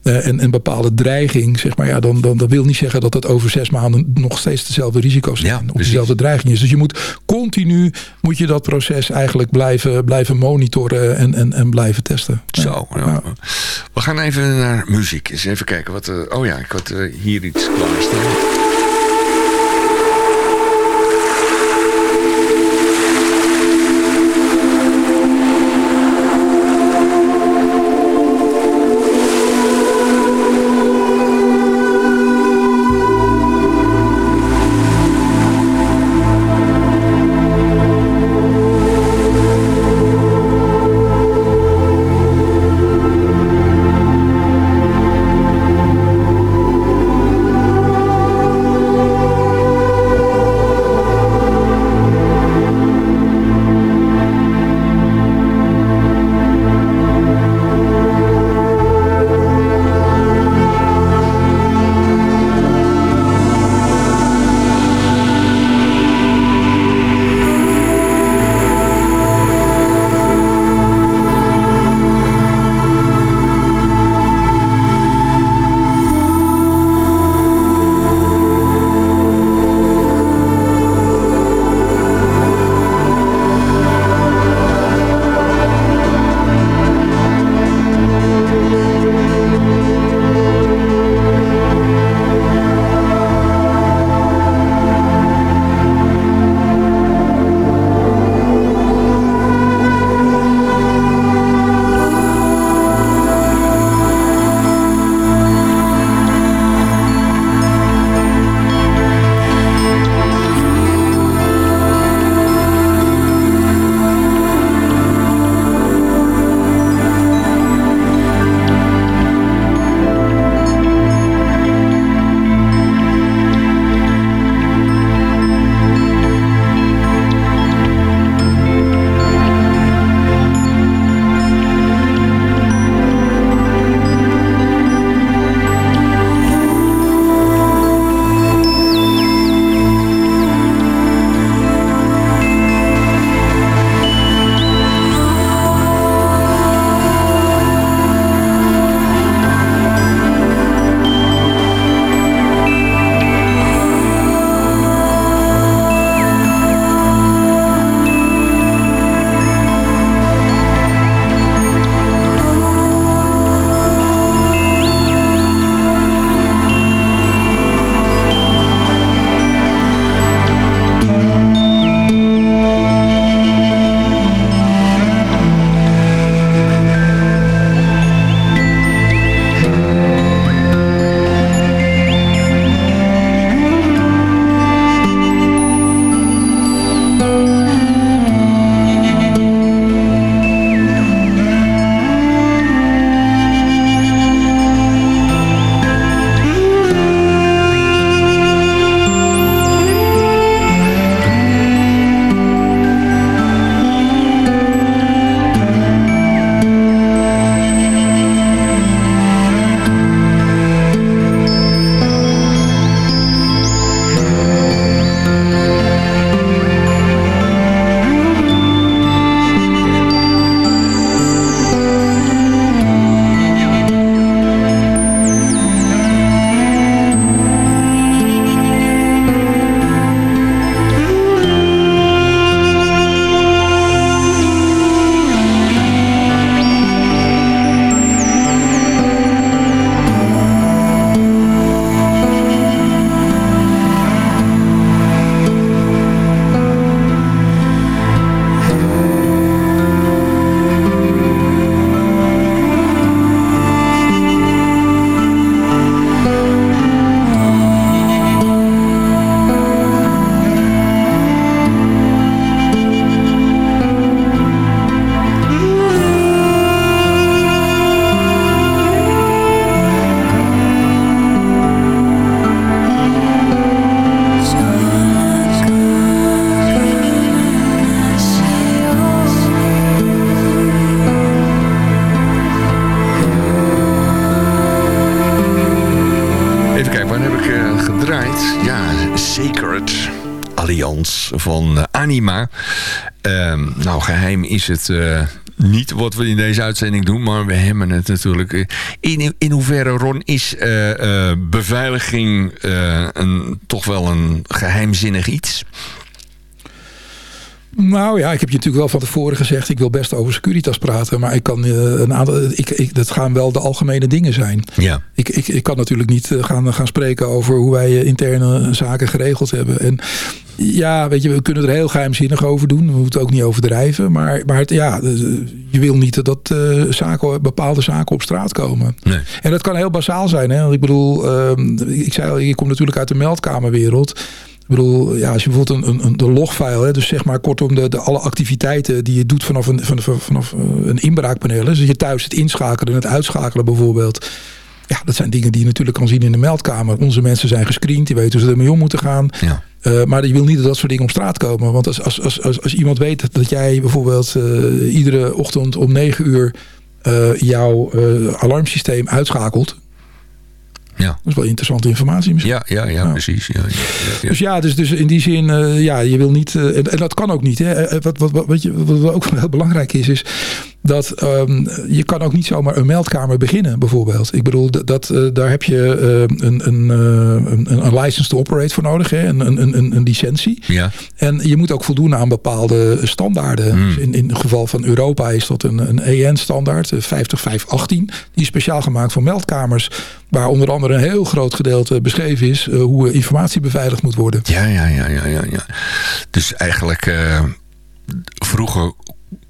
uh, en een bepaalde dreiging, zeg maar, ja, dan, dan dat wil niet zeggen dat het over zes maanden nog steeds dezelfde risico's zijn. Ja, of dezelfde dreiging is. Dus je moet continu moet je dat proces eigenlijk blijven, blijven monitoren en, en, en blijven testen. Zo, ja. Ja. we gaan even naar muziek. Eens even kijken wat. oh ja, ik had hier iets klaarstaan. Van Anima. Ehm, nou, geheim is het niet wat we in deze uitzending doen, maar we hebben het natuurlijk. In, in hoeverre, Ron, is beveiliging een, toch wel een geheimzinnig iets? Nou ja, ik heb je natuurlijk wel van tevoren gezegd... ik wil best over Securitas praten. Maar ik kan, een aantal, ik, ik, dat gaan wel de algemene dingen zijn. Ja. Ik, ik, ik kan natuurlijk niet eh, gaan, gaan spreken over hoe wij interne zaken geregeld hebben. En ja, weet je, we kunnen er heel geheimzinnig over doen. We moeten ook niet overdrijven. Maar, maar het, ja, je wil niet dat uh, zaken, bepaalde zaken op straat komen. Nee. En dat kan heel basaal zijn. Hè? Want ik bedoel, uh, ik zei al, je komt natuurlijk uit de meldkamerwereld... Ik bedoel, ja, als je bijvoorbeeld een, een, de logfile, hè, dus zeg maar kortom de, de, alle activiteiten die je doet vanaf een, vanaf, vanaf een inbraakpaneel. Dus je thuis het inschakelen en het uitschakelen bijvoorbeeld. Ja, dat zijn dingen die je natuurlijk kan zien in de meldkamer. Onze mensen zijn gescreend, die weten hoe ze ermee om moeten gaan. Ja. Uh, maar je wil niet dat dat soort dingen op straat komen. Want als, als, als, als, als iemand weet dat jij bijvoorbeeld uh, iedere ochtend om 9 uur uh, jouw alarmsysteem uitschakelt. Ja. Dat is wel interessante informatie misschien. Ja, ja, ja, precies. Ja, ja, Dus ja, dus, dus in die zin, ja, je wil niet... En, en, dat kan ook niet. Hè. Wat, wat, wat, wat, je, wat ook heel belangrijk is, is dat um, je kan ook niet zomaar een meldkamer beginnen, bijvoorbeeld. Ik bedoel, dat, uh, daar heb je een, een, een, een license to operate voor nodig, hè. Een, een, een, een licentie. Ja. En je moet ook voldoen aan bepaalde standaarden. Hmm. Dus in, in het geval van Europa is dat een, een EN-standaard, 50518. Die is speciaal gemaakt voor meldkamers, waar onder andere een heel groot gedeelte beschreven is hoe informatie beveiligd moet worden. Ja, ja, ja, ja, ja. ja. Dus eigenlijk vroeger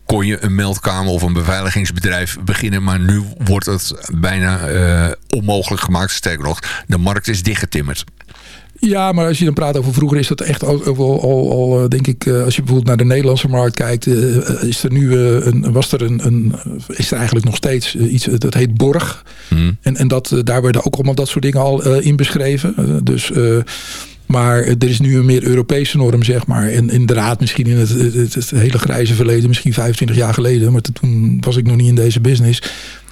kon je een meldkamer of een beveiligingsbedrijf beginnen. Maar nu wordt het bijna uh, onmogelijk gemaakt. Sterker nog, de markt is dichtgetimmerd. Ja, maar als je dan praat over vroeger is dat echt al, al, al, al denk ik, als je bijvoorbeeld naar de Nederlandse markt kijkt, is er nu een, was er een, een, is er eigenlijk nog steeds iets, dat heet Borg. Hmm. En, en dat, daar werden ook allemaal dat soort dingen al in beschreven. Dus maar er is nu een meer Europese norm, zeg maar. En inderdaad, misschien in het, het, hele grijze verleden, misschien 25 jaar geleden. Maar toen was ik nog niet in deze business.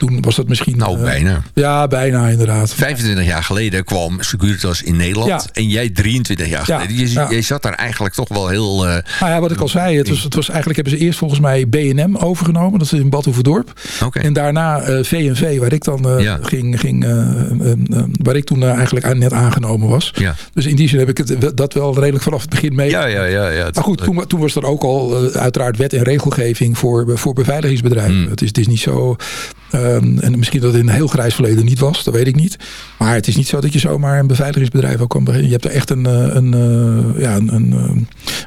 Toen was dat misschien... Nou, uh, bijna. Ja, bijna inderdaad. 25 jaar geleden kwam Securitas in Nederland. Ja. En jij 23 jaar geleden. Ja, je, ja. je, zat daar eigenlijk toch wel heel... Uh, nou ja, wat ik al zei. Het was, het was, eigenlijk hebben ze eerst volgens mij BNM overgenomen. Dat is in Bad Hoeverdorp. Okay. En daarna uh, VNV, waar ik dan ja. ging... ging waar ik toen eigenlijk net aangenomen was. Ja. Dus in die zin heb ik het, dat wel redelijk vanaf het begin mee. Ja, ja, ja. ja maar goed, toen, toen, was er ook al uiteraard wet en regelgeving voor, voor beveiligingsbedrijven. Hmm. Het, is, het is niet zo... Um, en misschien dat het in een heel grijs verleden niet was, dat weet ik niet. Maar het is niet zo dat je zomaar een beveiligingsbedrijf ook kan beginnen. Je hebt er echt een, een, een, ja, een, een,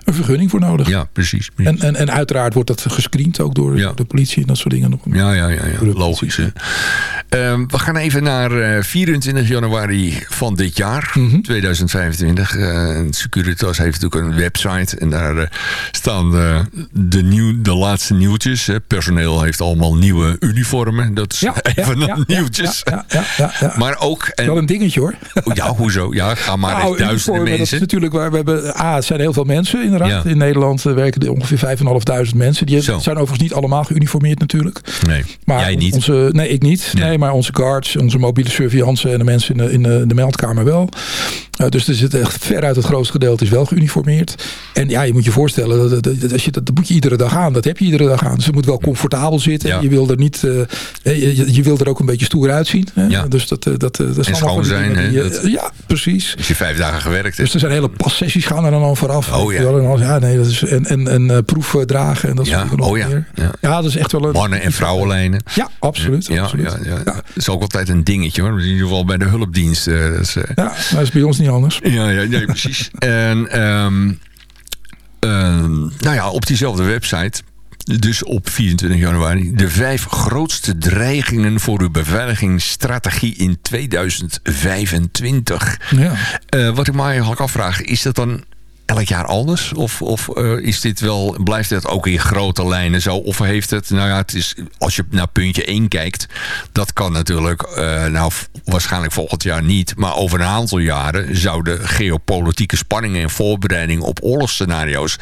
een vergunning voor nodig. Ja, precies. precies. En, en, en uiteraard wordt dat gescreend ook door ja. de politie en dat soort dingen. Nog. Ja, ja, ja, ja. logisch. Hè. Um, we gaan even naar uh, 24 januari van dit jaar, Mhm. mm -hmm. 2025. Uh, Securitas heeft natuurlijk een website en daar uh, staan de, nieuw, de laatste nieuwtjes. Personeel heeft allemaal nieuwe uniformen. Dat is ja, even ja, ja, nieuwtjes. Ja, ja, Maar ook... En, wel een dingetje hoor. Ja, hoezo? Ja, ga maar nou, eens duizenden mensen. Dat is natuurlijk waar we hebben... A, het zijn heel veel mensen inderdaad. In Nederland werken er ongeveer 5.500 mensen. Die zijn overigens niet allemaal geuniformeerd natuurlijk. Nee, maar jij niet? Onze, nee, ik niet. Nee. nee. maar onze guards, onze mobiele surveillance en de mensen in de, in de, de meldkamer wel. Uh, dus er zit echt veruit het grootste gedeelte is wel geuniformeerd. En ja, je moet je voorstellen, dat, dat, dat, als je, dat, dat moet je iedere dag aan. Dat heb je iedere dag aan. Dus het moet wel comfortabel zitten. Ja. Je wil er niet... Uh, je, je wil er ook een beetje stoer uitzien. Hè? Ja. Dus dat, dat, dat, dat is en schoon zijn. Hè? Ja, precies. Als je vijf dagen gewerkt hebt. Dus er zijn hele passessies gaan er dan al vooraf. Oh ja. En, ja, nee, dat is, en, en, en uh, proef dragen en dat ja. soort dingen. Oh ja. ja. Ja, dat is echt wel een... Mannen- en vrouwenlijnen. Ja, absoluut. Ja, absoluut. Ja, ja, ja. Dat is ook altijd een dingetje hoor. In ieder geval bij de hulpdienst. Uh, dat is, uh... Ja, dat is bij ons niet anders. Ja, ja nee, precies. en um, um, nou ja, op diezelfde website dus op 24 januari de vijf grootste dreigingen voor uw beveiligingsstrategie in 2025. Ja. Uh, wat ik me eigenlijk afvraag, is dat dan elk jaar anders? Of, of uh, is dit wel, blijft het ook in grote lijnen zo? Of heeft het, nou ja, het is, als je naar puntje 1 kijkt, dat kan natuurlijk, uh, nou waarschijnlijk volgend jaar niet, maar over een aantal jaren zouden geopolitieke spanningen en voorbereiding op oorlogsscenario's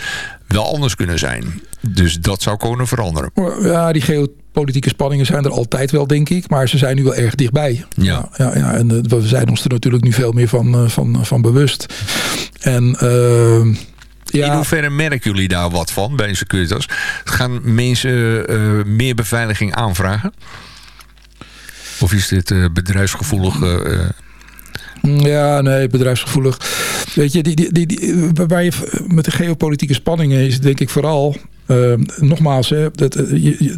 wel anders kunnen zijn. Dus dat zou kunnen veranderen. Ja, die geopolitieke spanningen zijn er altijd wel, denk ik. Maar ze zijn nu wel erg dichtbij. Ja. ja, ja en uh, we zijn ons er natuurlijk nu veel meer van, uh, van, van bewust. En uh, In hoeverre merken jullie daar wat van bij Securitas? Gaan mensen uh, meer beveiliging aanvragen? Of is dit uh, bedrijfsgevoelig... Uh, ja, nee, bedrijfsgevoelig. Weet je, die, die, die, die, waar je met de geopolitieke spanningen is denk ik vooral... Uh, nogmaals, hè, dat, je,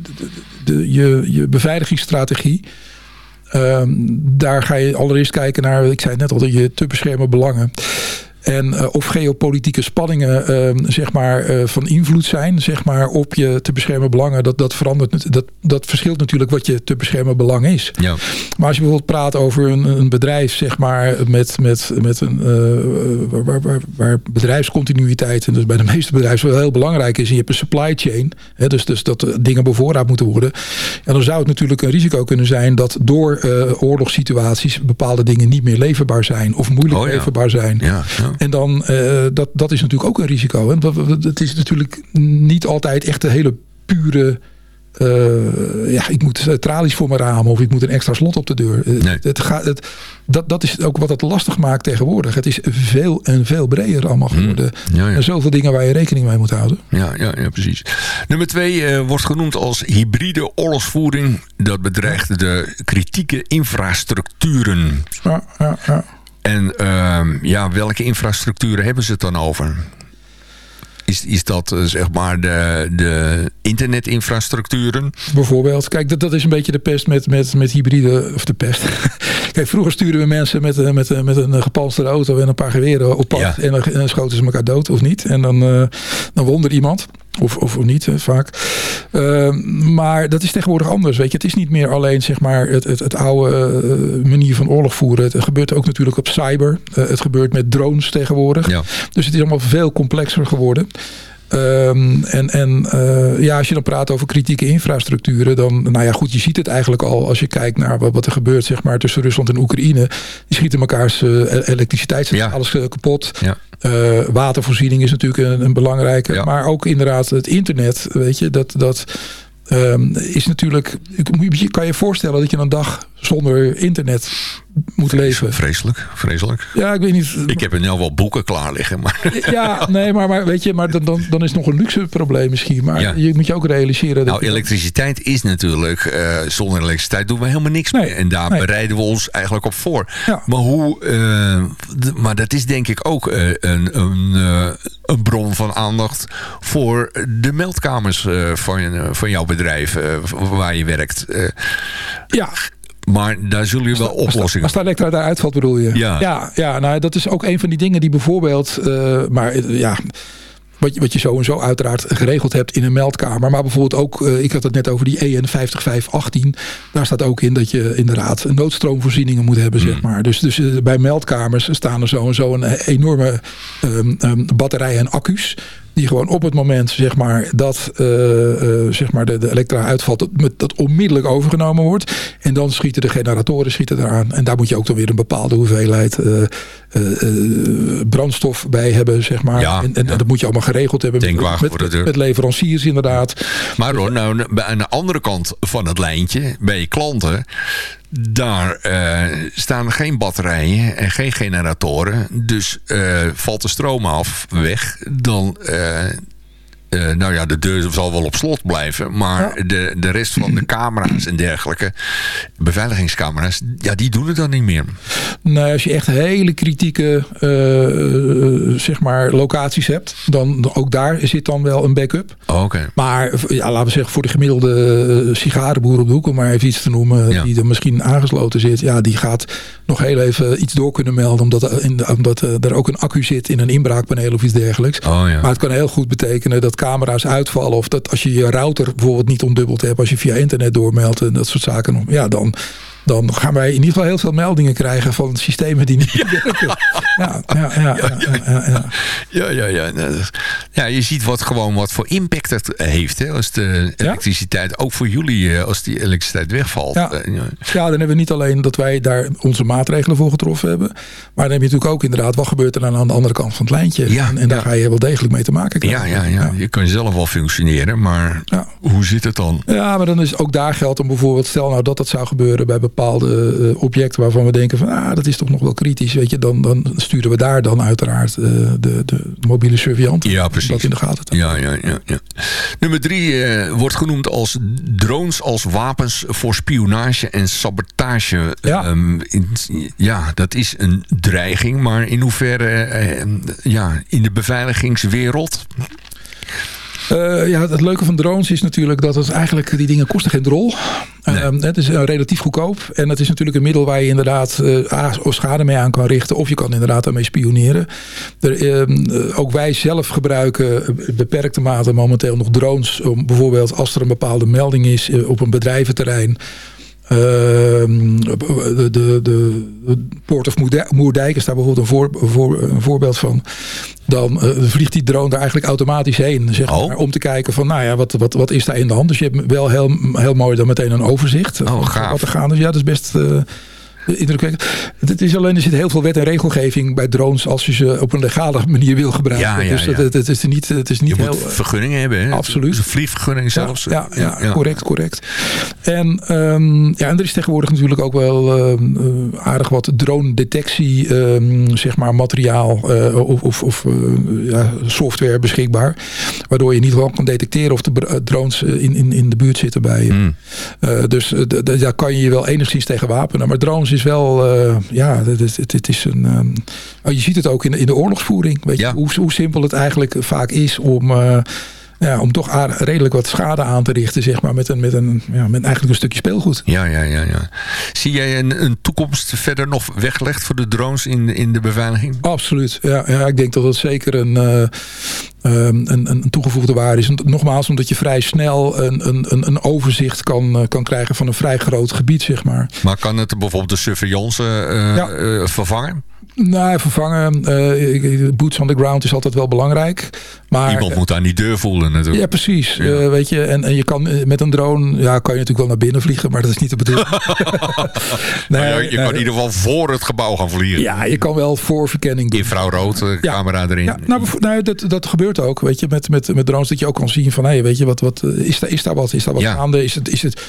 de, je, je beveiligingsstrategie... Uh, daar ga je allereerst kijken naar, ik zei net al, je te beschermen belangen. En uh, of geopolitieke spanningen uh, zeg maar, uh, van invloed zijn zeg maar, op je te beschermen belangen. Dat, dat, verandert, dat, dat verschilt natuurlijk wat je te beschermen belang is. Ja. Maar als je bijvoorbeeld praat over een, een bedrijf zeg maar, met, met, met een, waar, waar, waar, bedrijfscontinuïteit en dus bij de meeste bedrijven wel heel belangrijk is. En je hebt een supply chain. Hè, dus, dus dat dingen bevoorraad moeten worden. En dan zou het natuurlijk een risico kunnen zijn dat door oorlogssituaties bepaalde dingen niet meer leverbaar zijn. Of moeilijk oh, ja. leverbaar zijn. Ja, ja. En dan, uh, dat, dat is natuurlijk ook een risico. Hè? Het is natuurlijk niet altijd echt een hele pure... Uh, ja, ik moet tralies voor mijn raam of ik moet een extra slot op de deur. Nee. Het gaat, het, dat, dat is ook wat het lastig maakt tegenwoordig. Het is veel en veel breder allemaal geworden. Mm. Ja, ja. En zoveel dingen waar je rekening mee moet houden. Ja, ja, ja precies. Nummer twee uh, wordt genoemd als hybride oorlogsvoering. Dat bedreigt de kritieke infrastructuren. Ja, ja, ja. En uh, ja, welke infrastructuren hebben ze het dan over? Is, is dat uh, zeg maar de, de internetinfrastructuren? Bijvoorbeeld. Kijk, dat, dat is een beetje de pest met, met, met hybride... Of de pest. Kijk, vroeger stuurden we mensen met, met, met een gepalsterde auto en een paar geweren op pad. Ja. En, dan, en dan schoten ze elkaar dood of niet. En dan, uh, dan won er iemand. Of, of niet, hè, vaak. Uh, maar dat is tegenwoordig anders. Weet je. Het is niet meer alleen zeg maar, het, het, het oude uh, manier van oorlog voeren. Het gebeurt ook natuurlijk op cyber. Uh, het gebeurt met drones tegenwoordig. Ja. Dus het is allemaal veel complexer geworden. Um, en en uh, ja, als je dan praat over kritieke infrastructuren, dan, nou ja, goed, je ziet het eigenlijk al als je kijkt naar wat, wat er gebeurt, zeg maar, tussen Rusland en Oekraïne. Die schieten mekaars uh, elektriciteit, ja. alles uh, kapot. Ja. Uh, watervoorziening is natuurlijk een, een belangrijke, Ja. maar ook inderdaad het internet, weet je, dat, dat um, is natuurlijk, je kan je voorstellen dat je een dag zonder internet moet leven. Vreselijk, vreselijk. Ja, ik weet niet. Ik heb er nou wel boeken klaar liggen. Maar Ja, nee, maar, maar weet je, maar dan, dan, dan is het nog een luxe probleem misschien. Maar Ja. je moet je ook realiseren. Dat nou, elektriciteit is natuurlijk... eh, zonder elektriciteit doen we helemaal niks Nee, meer. En daar nee. bereiden we ons eigenlijk op voor. Ja. Maar hoe... eh, maar dat is denk ik ook eh, een, een, een bron van aandacht... voor de meldkamers van, van jouw bedrijf... waar je werkt. Ja, maar daar zullen je wel oplossingen... als de elektra daar uitvalt bedoel je? Ja. Ja, ja nou, dat is ook een van die dingen die bijvoorbeeld... eh, maar eh, ja... Wat je, wat je zo en zo uiteraard geregeld hebt in een meldkamer. Maar bijvoorbeeld ook, eh, ik had het net over die EN 50518. Daar staat ook in dat je inderdaad noodstroomvoorzieningen moet hebben, zeg maar. Dus, dus bij meldkamers staan er zo en zo een enorme um, um, batterijen en accu's. Die gewoon op het moment zeg maar, dat uh, uh, zeg maar de, de elektra uitvalt, dat, dat onmiddellijk overgenomen wordt. En dan schieten de generatoren schieten eraan. En daar moet je ook dan weer een bepaalde hoeveelheid uh, brandstof bij hebben. Zeg maar. Ja, en, en ja. dat moet je allemaal geregeld hebben met, met, met leveranciers inderdaad. Maar Ron, nou, aan de andere kant van het lijntje, bij je klanten... daar eh, staan geen batterijen en geen generatoren. Dus eh, valt de stroom af, weg, dan... eh, eh, nou ja, de deur zal wel op slot blijven. Maar Ja. de, de rest van de camera's en dergelijke... beveiligingscamera's, ja, die doen het dan niet meer. Nou, als je echt hele kritieke uh, zeg maar locaties hebt, dan ook daar zit dan wel een backup. Oh, Oké. Maar ja, laten we zeggen, voor de gemiddelde sigarenboer op de hoek, om maar even iets te noemen, Ja. die er misschien aangesloten zit, ja, die gaat nog heel even iets door kunnen melden, omdat, in, omdat er ook een accu zit in een inbraakpaneel of iets dergelijks. Oh, ja. Maar het kan heel goed betekenen dat camera's uitvallen, of dat als je je router bijvoorbeeld niet ondubbeld hebt, als je via internet doormeldt en dat soort zaken, ja, dan dan gaan wij in ieder geval heel veel meldingen krijgen van systemen die niet werken. Ja, ja, ja, ja, je ziet wat gewoon wat voor impact het heeft. Hè, als de elektriciteit, ook voor jullie, als die elektriciteit wegvalt. Ja. ja, dan hebben we niet alleen dat wij daar onze maatregelen voor getroffen hebben. Maar dan heb je natuurlijk ook inderdaad, wat gebeurt er dan aan de andere kant van het lijntje? Ja, en, en daar ga je wel degelijk mee te maken krijgen. Ja, ja, ja, je kan zelf wel functioneren, maar Ja. Hoe zit het dan? Ja, maar dan is ook daar geldt om bijvoorbeeld, stel nou dat dat zou gebeuren bij bepaalde uh, objecten waarvan we denken van ah, dat is toch nog wel kritisch. Weet je, dan, dan sturen we daar dan uiteraard uh, de, de mobiele surveillant ja, precies. dat in de gaten te ja, ja, ja, ja. Nummer drie wordt genoemd als drones als wapens voor spionage en sabotage. Ja, um, in, ja dat is een dreiging, maar in hoeverre ja, in de beveiligingswereld uh, ja, het leuke van drones is natuurlijk dat het eigenlijk, die dingen kosten geen drol. Nee. Uh, het is uh, relatief goedkoop. En het is natuurlijk een middel waar je inderdaad uh, of schade mee aan kan richten. Of je kan inderdaad daarmee spioneren. Er, ehm, ook wij zelf gebruiken beperkte mate momenteel nog drones. Om bijvoorbeeld als er een bepaalde melding is op een bedrijventerrein Ehm, de, de, de, Port of Moerdijk is daar bijvoorbeeld een, voor, voor, een voorbeeld van. Dan uh, vliegt die drone daar eigenlijk automatisch heen. Zeg oh. om te kijken van, nou ja, wat, wat, wat is daar in de hand? Dus je hebt wel heel, heel mooi dan meteen een overzicht. Oh, gaaf. Wat er is. Ja, dat is best... Uh, indrukwekkend. Het is alleen, er zit heel veel wet en regelgeving bij drones als je ze op een legale manier wil gebruiken. Ja, ja, dus ja. Het, het, is niet, het is niet je heel. moet vergunningen hebben, hè? Absoluut. Een vliegvergunning zelfs. Ja, ja, correct, correct. En, um, ja, en er is tegenwoordig natuurlijk ook wel um, aardig wat drone detectie, um, zeg maar, materiaal uh, of, of, of uh, ja, software beschikbaar. Waardoor je niet wel kan detecteren of de drones in, in, in de buurt zitten bij je. Mm. Uh, dus daar kan je je wel enigszins tegen wapenen. Maar drones is wel, uh, ja, het, het, het, is een. Um, oh, je ziet het ook in de, in de oorlogsvoering. Weet ja. je, hoe, hoe simpel het eigenlijk vaak is om. Uh, ja, om toch redelijk wat schade aan te richten, zeg maar, met, een, met, een, ja, met eigenlijk een stukje speelgoed. Ja, ja, ja. ja. Zie jij een, een toekomst verder nog weggelegd voor de drones in, in de beveiliging? Absoluut. Ja, ja ik denk dat dat zeker een, uh, um, een, een toegevoegde waarde is. Nogmaals, omdat je vrij snel een, een, een overzicht kan, kan krijgen van een vrij groot gebied, zeg maar. Maar kan het bijvoorbeeld de surveillance uh, ja. uh, vervangen? Nou, vervangen. Uh, boots on the ground is altijd wel belangrijk. Maar, Iemand moet aan die deur voelen natuurlijk. Ja, precies. Ja. Uh, weet je, en, en je kan met een drone, ja, kan je natuurlijk wel naar binnen vliegen, maar dat is niet de bedoeling. nee, je, je kan in ieder geval voor het gebouw gaan vliegen. Ja, je kan wel voorverkenning doen. Infrarood, ja. camera erin. Ja, nou, nou dat, dat gebeurt ook, weet je, met, met, met drones, dat je ook kan zien van, hé, hey, weet je, wat, wat, is, daar, is daar wat? Is daar wat gaande? Is het, is het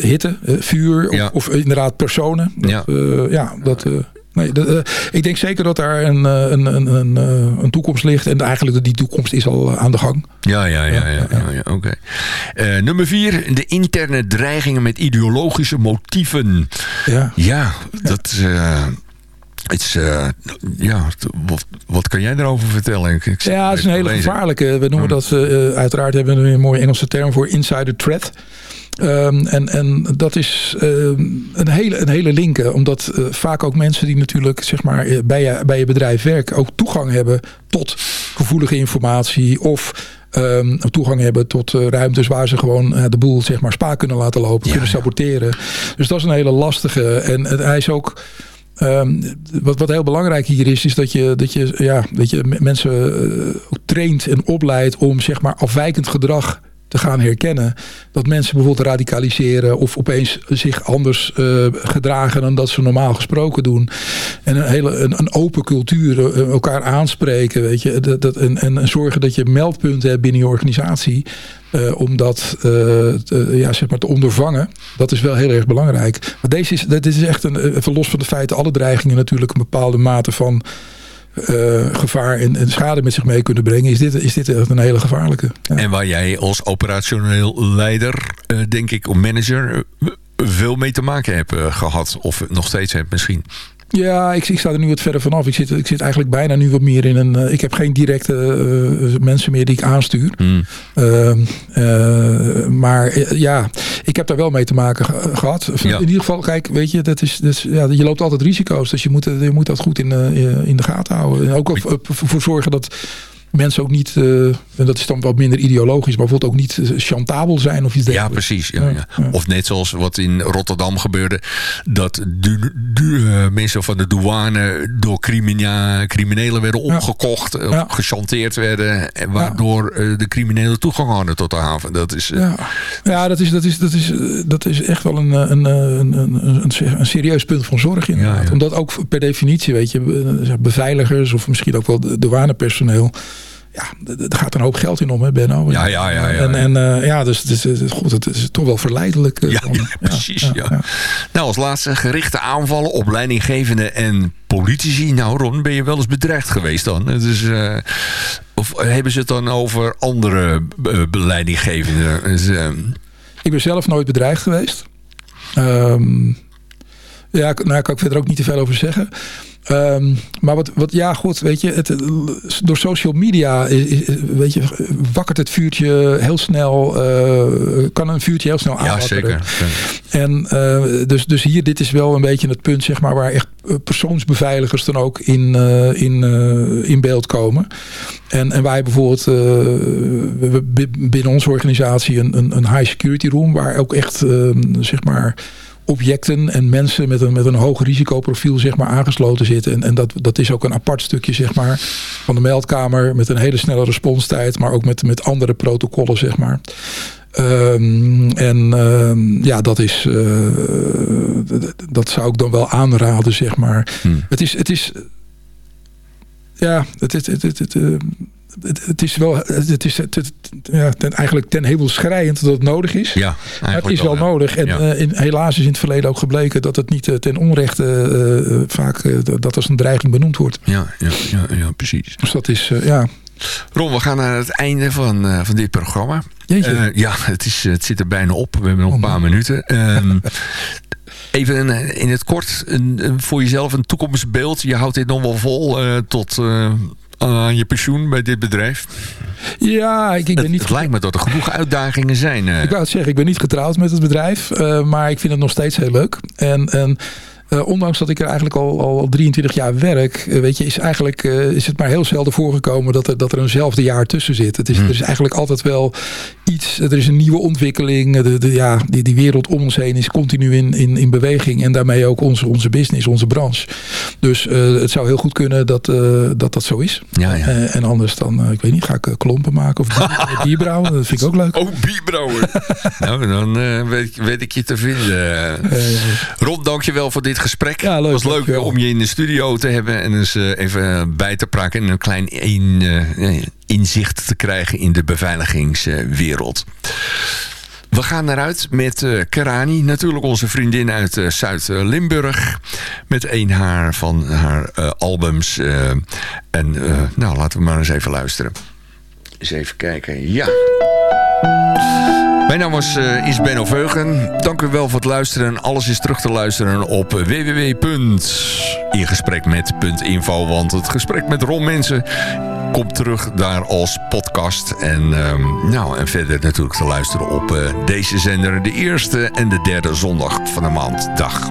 hitte, vuur of, of, inderdaad personen? Dat, ja. ja, dat... Nee, de, uh, ik denk zeker dat daar een, een, een, een, een toekomst ligt. En eigenlijk die toekomst is al aan de gang. Ja, ja, ja. ja, ja, ja, ja oké. Okay. Uh, nummer vier. De interne dreigingen met ideologische motieven. Ja, ja dat... Uh, is, uh, ja, wat, wat kan jij daarover vertellen? Ik, ik ja, het is een hele lezen. gevaarlijke. We noemen dat, uh, uiteraard hebben we een mooie Engelse term voor insider threat. Um, en, en dat is um, een, hele, een hele linker. Omdat uh, vaak ook mensen die natuurlijk zeg maar, bij, je, bij je bedrijf werken... ook toegang hebben tot gevoelige informatie... of um, toegang hebben tot uh, ruimtes waar ze gewoon uh, de boel zeg maar, spa kunnen laten lopen. Ja, kunnen ja. saboteren. Dus dat is een hele lastige. En, en hij is ook... Um, wat, wat heel belangrijk hier is, is dat je, dat je, ja, dat je mensen uh, traint en opleidt om zeg maar, afwijkend gedrag te gaan herkennen. Dat mensen bijvoorbeeld radicaliseren of opeens zich anders uh, gedragen dan dat ze normaal gesproken doen. En een hele een, een open cultuur, uh, elkaar aanspreken, weet je. Dat, dat, en, en zorgen dat je meldpunten hebt binnen je organisatie. Uh, om dat ja, zeg maar te ondervangen. Dat is wel heel erg belangrijk. Maar deze is, dit is echt een, even los van de feiten, alle dreigingen natuurlijk een bepaalde mate van uh, gevaar en, schade met zich mee kunnen brengen, is dit, is dit echt een hele gevaarlijke. En waar jij als operationeel leider, uh, denk ik, of manager, veel mee te maken hebt gehad. Of nog steeds hebt misschien. Ja, ik, ik sta er nu wat verder vanaf. Ik zit, ik zit eigenlijk bijna nu wat meer in een... Uh, ik heb geen directe uh, mensen meer die ik aanstuur. Mm. Uh, maar ja, ik heb daar wel mee te maken ge gehad. Ja. In ieder geval, kijk, weet je, dat is, is, ja, je loopt altijd risico's. Dus je moet, je moet dat goed in, in de gaten houden. En ook ervoor zorgen dat mensen ook niet, uh, en dat is dan wat minder ideologisch, maar bijvoorbeeld ook niet chantabel zijn of iets Ja, precies. Ja, ja. Ja. Of net zoals wat in Rotterdam gebeurde, dat du, du, uh, mensen van de douane door criminelen werden opgekocht, of gechanteerd werden, en waardoor uh, de criminelen toegang hadden tot de haven. Dat is, ja, ja dat, is, dat, is, dat, is, dat is echt wel een, een, een, een, een serieus punt van zorg inderdaad. Omdat ook per definitie, weet je, beveiligers of misschien ook wel douanepersoneel ja, er gaat een hoop geld in om, hè, Benno. Ja, ja, ja. ja. En, en uh, ja, dus, dus, goed, het is toch wel verleidelijk. Uh, ja, ja, precies. Ja, ja, Nou, als laatste gerichte aanvallen op leidinggevenden en politici. Nou, Ron, ben je wel eens bedreigd geweest dan? Dus, uh, of hebben ze het dan over andere leidinggevenden? Dus, ik ben zelf nooit bedreigd geweest. Um, ja, nou, daar kan ik verder ook niet te veel over zeggen. Um, maar wat, wat, ja, goed, weet je, het, door social media is, weet je, wakkert het vuurtje heel snel, uh, kan een vuurtje heel snel aanwakkeren. Ja, zeker. En uh, dus, dus hier, dit is wel een beetje het punt, zeg maar, waar echt persoonsbeveiligers dan ook in, uh, in, in beeld komen. En, en wij bijvoorbeeld binnen onze organisatie een, een, een high security room, waar ook echt, ehm, zeg maar objecten en mensen met een, met een hoog risicoprofiel zeg maar, aangesloten zitten. En, en dat, dat is ook een apart stukje zeg maar, van de meldkamer met een hele snelle responstijd, maar ook met, met andere protocollen. Zeg maar. Um, en um, ja, dat is uh, dat zou ik dan wel aanraden, zeg maar. Hmm. Het is, het is ja, het, het, het, het, het uh, het, het, is wel, het is het, ja, ten, eigenlijk ten hemel schrijend dat het nodig is. Ja, maar het is wel, wel nodig. En ja. uh, in, helaas is in het verleden ook gebleken dat het niet uh, ten onrechte uh, vaak dat als een dreiging benoemd wordt. Ja, ja, ja, ja precies. Dus dat is, ja... Ron, we gaan naar het einde van, van dit programma. ja, het, is, het zit er bijna op. We hebben nog een paar minuten. Um, Even in het kort, een, voor jezelf een toekomstbeeld. Je houdt dit nog wel vol tot aan je pensioen bij dit bedrijf? Ja, ik, ik ben niet... Het lijkt me dat er genoeg uitdagingen zijn. Uh. Ik wou het zeggen, ik ben niet getrouwd met het bedrijf. maar ik vind het nog steeds heel leuk. En... en uh, ondanks dat ik er eigenlijk al, al 23 jaar werk, uh, weet je, is eigenlijk uh, is het maar heel zelden voorgekomen dat er, dat er eenzelfde jaar tussen zit. Het is, hmm. Er is eigenlijk altijd wel iets, er is een nieuwe ontwikkeling. De, de, ja, die, die wereld om ons heen is continu in, in, in beweging en daarmee ook onze, onze business, onze branche. Dus het zou heel goed kunnen dat dat, dat zo is. Ja, ja. en anders dan, ik weet niet, ga ik klompen maken of bier, bier brouwen? Dat vind ik ook leuk. Oh, bier brouwen. nou, dan weet, weet, ik je te vinden. Ron, dankjewel voor dit gesprek. Ja, leuk. Het was leuk om je in de studio te hebben en eens uh, even bij te praten en een klein een, uh, inzicht te krijgen in de beveiligingswereld. We gaan eruit met Kerani, natuurlijk onze vriendin uit Zuid-Limburg. Met een haar van haar uh, albums. en nou, laten we maar eens even luisteren. Eens even kijken. Ja. Mijn naam was, uh, is Benno Veugen. Dank u wel voor het luisteren. Alles is terug te luisteren op www.ingesprekmet.info. Want het gesprek met Ron Mensen komt terug daar als podcast. En, um, nou, en verder natuurlijk te luisteren op uh, deze zender. De eerste en de derde zondag van de maand. Dag.